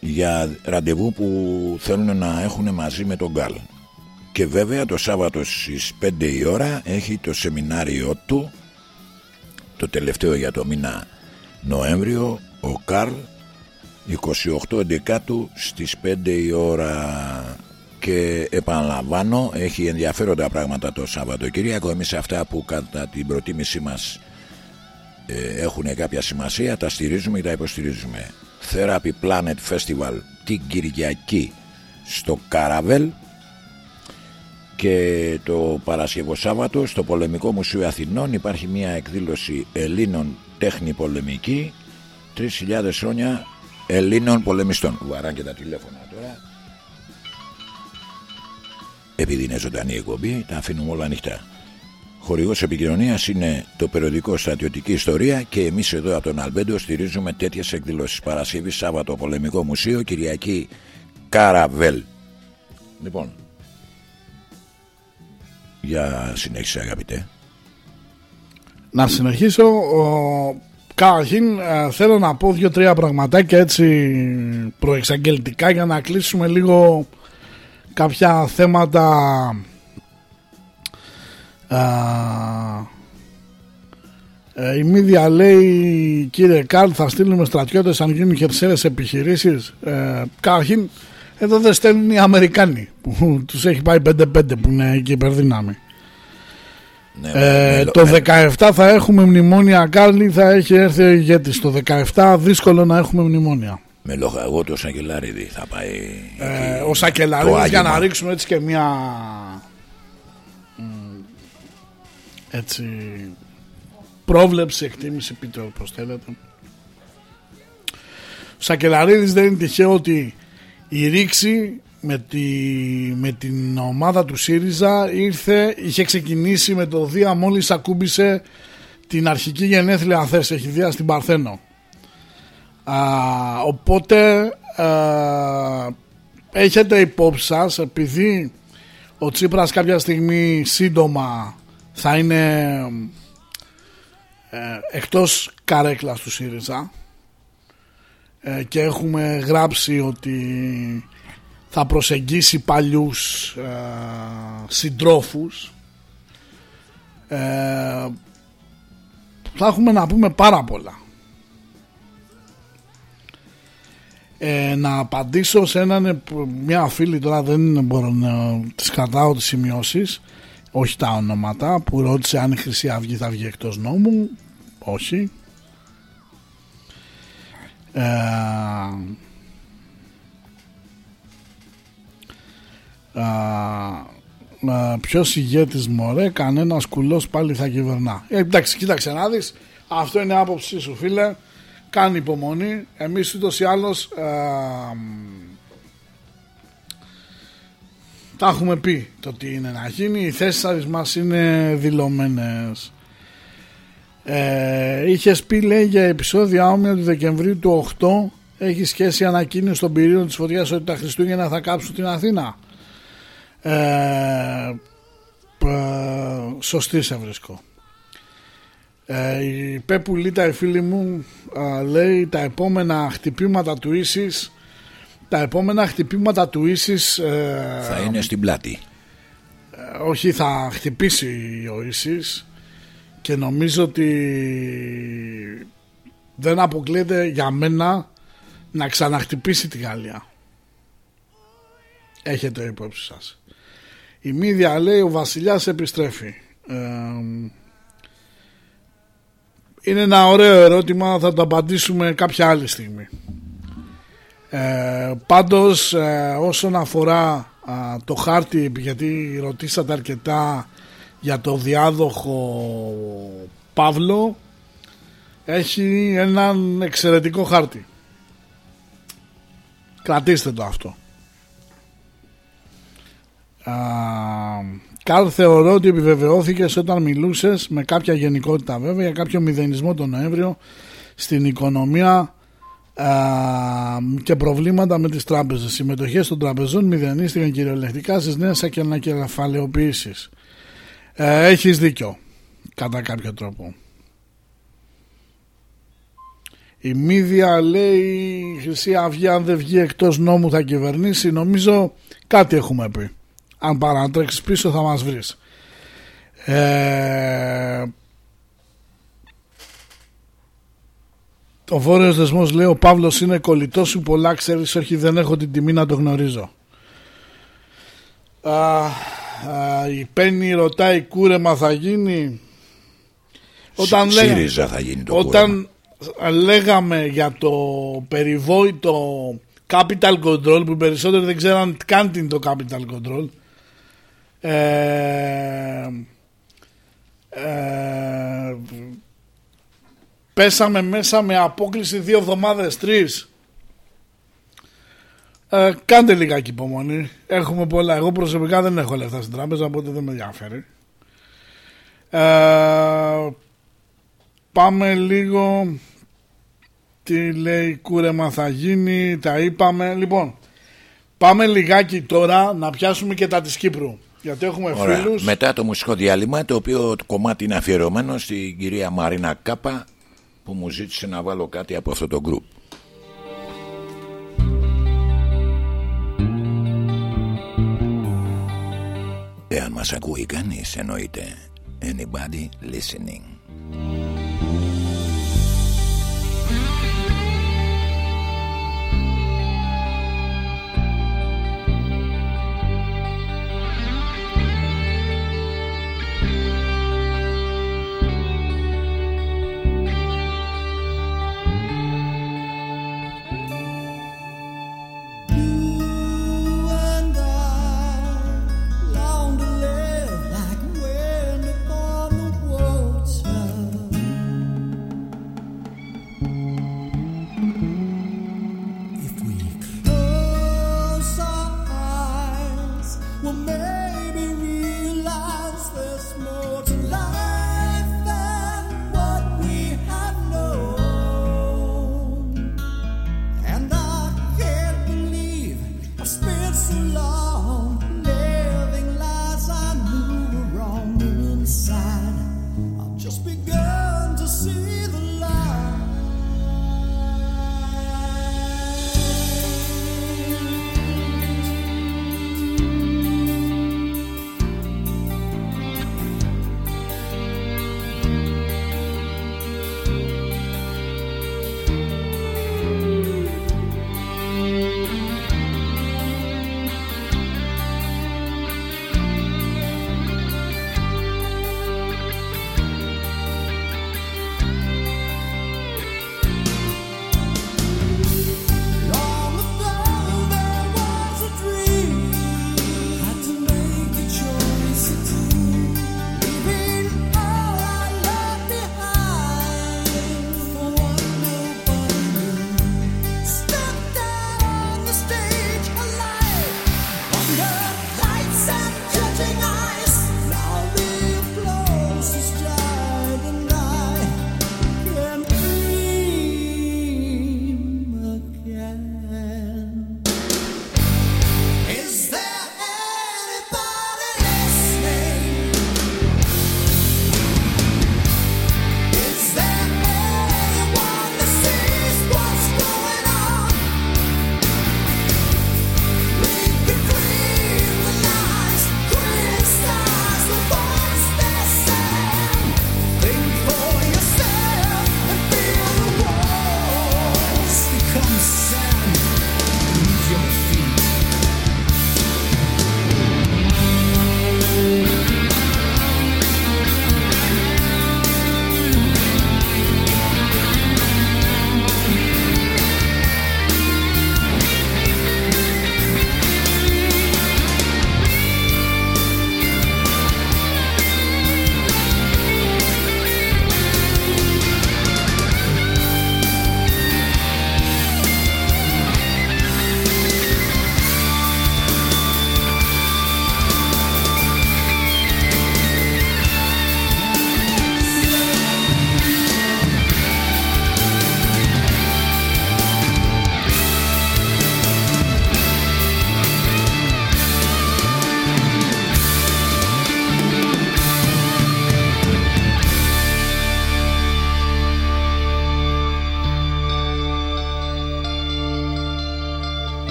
για ραντεβού που θέλουν να έχουν μαζί με τον Γκάλ. Και βέβαια το Σάββατο στις 5 η ώρα έχει το σεμινάριό του το τελευταίο για το μήνα Νοέμβριο ο Καρλ 28 Εντεκάτου στις 5 η ώρα. Και επαναλαμβάνω έχει ενδιαφέροντα πράγματα το Σαββατοκύριακο εμείς αυτά που κατά την προτίμησή μας ε, έχουν κάποια σημασία τα στηρίζουμε και τα υποστηρίζουμε. Therapy Planet Festival την Κυριακή στο Καραβέλ και το Παρασκευό Σάββατο στο Πολεμικό Μουσείο Αθηνών υπάρχει μια εκδήλωση Ελλήνων τέχνη πολεμική 3.000 χρόνια Ελλήνων πολεμιστών βαράν και τα τηλέφωνα τώρα επειδή είναι ζωντανή εκπομπή τα αφήνουμε όλα ανοιχτά Χορηγός επικοινωνίας είναι το περιοδικό Στρατιωτική Ιστορία και εμείς εδώ από τον Αλμπέντο στηρίζουμε τέτοιες εκδηλώσεις. Παρασκευή Σάββατο Πολεμικό Μουσείο, Κυριακή Καραβέλ. Λοιπόν, για συνέχισε αγαπητέ. Να συνεχίσω. Ο... Καταρχήν ε, θέλω να πω δύο-τρία πραγματάκια έτσι προεξαγγελτικά για να κλείσουμε λίγο κάποια θέματα ε, η Μίδια λέει κύριε Καρλ θα στείλουμε στρατιώτες αν γίνουν χερσαίες επιχειρήσεις ε, καταρχήν εδώ δεν στέλνουν οι Αμερικάνοι που τους έχει πάει 5-5 που είναι εκεί υπερδύναμη ναι, ε, το 17 θα έχουμε μνημόνια. Κάρλι θα έχει έρθει ο ηγέτης. Το 17 δύσκολο να έχουμε μνημόνια. Με λογαγό το Σακελάριδη θα πάει ε, ο Σακελαρίδης για να ρίξουμε έτσι και μια έτσι πρόβλεψη, εκτίμηση, πείτε όπως θέλετε. Ο Σακελαρίδης δεν είναι τυχαίο ότι η ρήξη με, τη, με την ομάδα του ΣΥΡΙΖΑ ήρθε, είχε ξεκινήσει με το Δία μόλις ακούμπησε την αρχική γενέθλια θέση έχει δία στην Παρθένο. Α, οπότε α, έχετε υπόψη σας επειδή ο Τσίπρας κάποια στιγμή σύντομα θα είναι ε, εκτός καρέκλας του ΣΥΡΙΖΑ ε, και έχουμε γράψει ότι θα προσεγγίσει παλιούς ε, συντρόφους. Ε, θα έχουμε να πούμε πάρα πολλά. Ε, να απαντήσω σε έναν μια φίλη τώρα δεν μπορώ να τις κρατάω τις σημειώσεις όχι τα ονόματα που ρώτησε αν η Χρυσή Αυγή θα βγει εκτός νόμου. Όχι ε, ε, ποιος ηγέτης μωρέ κανένας κουλός πάλι θα κυβερνά ε, εντάξει κοίταξε να δεις αυτό είναι άποψή σου φίλε κάνει υπομονή εμείς ούτως ή άλλως ε, Τα έχουμε πει το τι είναι να γίνει. Οι θέσεις μας είναι δηλωμένες. Ε, Είχε πει λέει για επεισόδια όμοια του Δεκεμβρίου του 8 έχει σχέση ανακοίνωση στον πυρήνο της φωτιάς ότι τα Χριστούγεννα θα κάψουν την Αθήνα. Ε, ε, σωστή σε βρίσκω. Ε, η Πέπου Λίτα η φίλη μου ε, λέει τα επόμενα χτυπήματα του Ίσης τα επόμενα χτυπήματα του Ίσης ε, θα είναι στην πλάτη ε, όχι θα χτυπήσει ο Ίσης και νομίζω ότι δεν αποκλείεται για μένα να ξαναχτυπήσει τη Γαλλία. Έχετε υπόψη σας. Η Μίδια λέει ο βασιλιάς επιστρέφει. Ε, Είναι ένα ωραίο ερώτημα, θα το απαντήσουμε κάποια άλλη στιγμή. Ε, πάντως ε, όσον αφορά α, το χάρτη γιατί ρωτήσατε αρκετά για το διάδοχο Παύλο έχει έναν εξαιρετικό χάρτη κρατήστε το αυτό α, Καρλ θεωρώ ότι επιβεβαιώθηκες όταν μιλούσες με κάποια γενικότητα βέβαια για κάποιο μηδενισμό τον Νοέμβριο στην οικονομία και προβλήματα με τις τράπεζες. Συμμετοχές των τραπεζών μηδενίστηκαν κυριολεκτικά στις νέες ακεφαλαιοποιήσεις. Ε, έχεις δίκιο κατά κάποιο τρόπο. Η Μίδια λέει η Χρυσή Αυγή αν δεν βγει εκτός νόμου θα κυβερνήσει. Νομίζω κάτι έχουμε πει. Αν παρατρέξεις πίσω θα μας βρεις. Ε, Ο βόρειος δεσμός λέει: Ο Παύλος είναι κολλητός σου. Πολλά ξέρεις, όχι δεν έχω την τιμή να το γνωρίζω. Α, α, η Πέννη ρωτάει: Κούρεμα θα γίνει; Όταν ΣΥΡΙΖΑ θα γίνει το Όταν λέγαμε για το περιβόητο capital control που οι περισσότεροι δεν ξέραν καν τι είναι το capital control. Ε, ε, Πέσαμε μέσα με απόκληση δύο εβδομάδες, τρεις. Ε, κάντε λιγάκι υπομονή. Έχουμε πολλά. Εγώ προσωπικά δεν έχω λεφτά στην τράπεζα, οπότε δεν με ενδιαφέρει. Ε, πάμε λίγο. Τι λέει κούρεμα θα γίνει, τα είπαμε. Λοιπόν, πάμε λιγάκι τώρα να πιάσουμε και τα της Κύπρου. Γιατί έχουμε Ωραία. φίλους. Μετά το μουσικό διάλειμμα, το οποίο το κομμάτι είναι αφιερωμένο στην κυρία Μαρίνα Κάπα, που μου ζήτησε να βάλω κάτι από αυτό το group. Εάν μας ακούει κανείς εννοείται. Anybody listening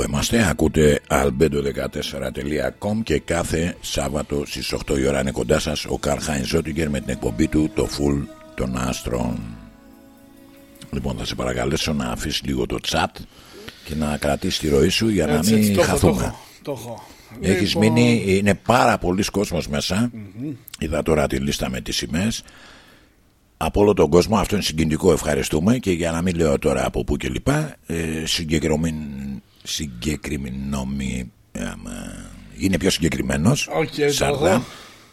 Εδώ είμαστε, ακούτε albedo14.com και κάθε Σάββατο στις 8 η ώρα είναι κοντά σας ο Καρl Heinz Oettinger με την εκπομπή του το Full των Άστρων. Λοιπόν, θα σε παρακαλέσω να αφήσεις λίγο το chat και να κρατήσεις τη ροή σου για να Έτσι, μην έτσι, το έχω, χαθούμε. το έχω, το έχω. Έχεις Λοιπόν, μείνει, είναι πάρα πολλοί κόσμος μέσα. Είδα τώρα τη λίστα με τις σημαίες. Από όλο τον κόσμο, αυτό είναι συγκινητικό, ευχαριστούμε. Και για να μην λέω τώρα από πού και λοιπά, ε, συγκεκριμέν- συγκεκριμενόμοι, ε, άμα, είναι πιο συγκεκριμένος. Οκ, το Σαρδά, έχω.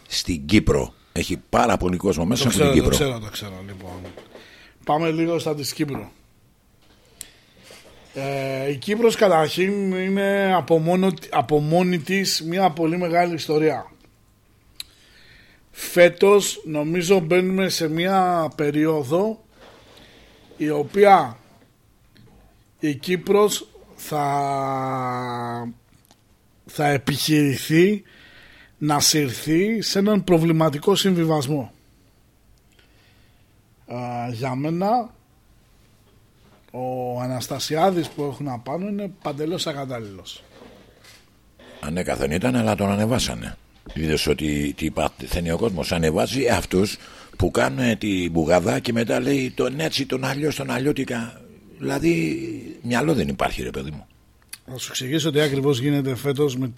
στην Κύπρο. Έχει πάρα πολύ κόσμο μέσα Το από την ξέρω, το Κύπρο. ξέρω, το ξέρω. Λοιπόν. Πάμε λίγο στα της Κύπρου. Ε, η Κύπρος καταρχήν είναι από, μόνο, από μόνη της μια πολύ μεγάλη ιστορία. Φέτος νομίζω μπαίνουμε σε μια περίοδο η οποία η Κύπρος θα, θα επιχειρηθεί να συρθεί σε έναν προβληματικό συμβιβασμό. Α, για μένα ο Αναστασιάδης που έχουν απάνω είναι παντελώς ακατάλληλος. Ανέκαθεν ήταν, αλλά τον ανεβάσανε. Είδες ότι τι παθαίνει ο κόσμος. Ανεβάζει αυτούς που κάνουν την μπουγαδά και μετά λέει τον έτσι, τον αλλιώς, τον αλλιώτικα. Δηλαδή, μυαλό δεν υπάρχει, ρε παιδί μου. Θα σου εξηγήσω τι ακριβώς γίνεται φέτος με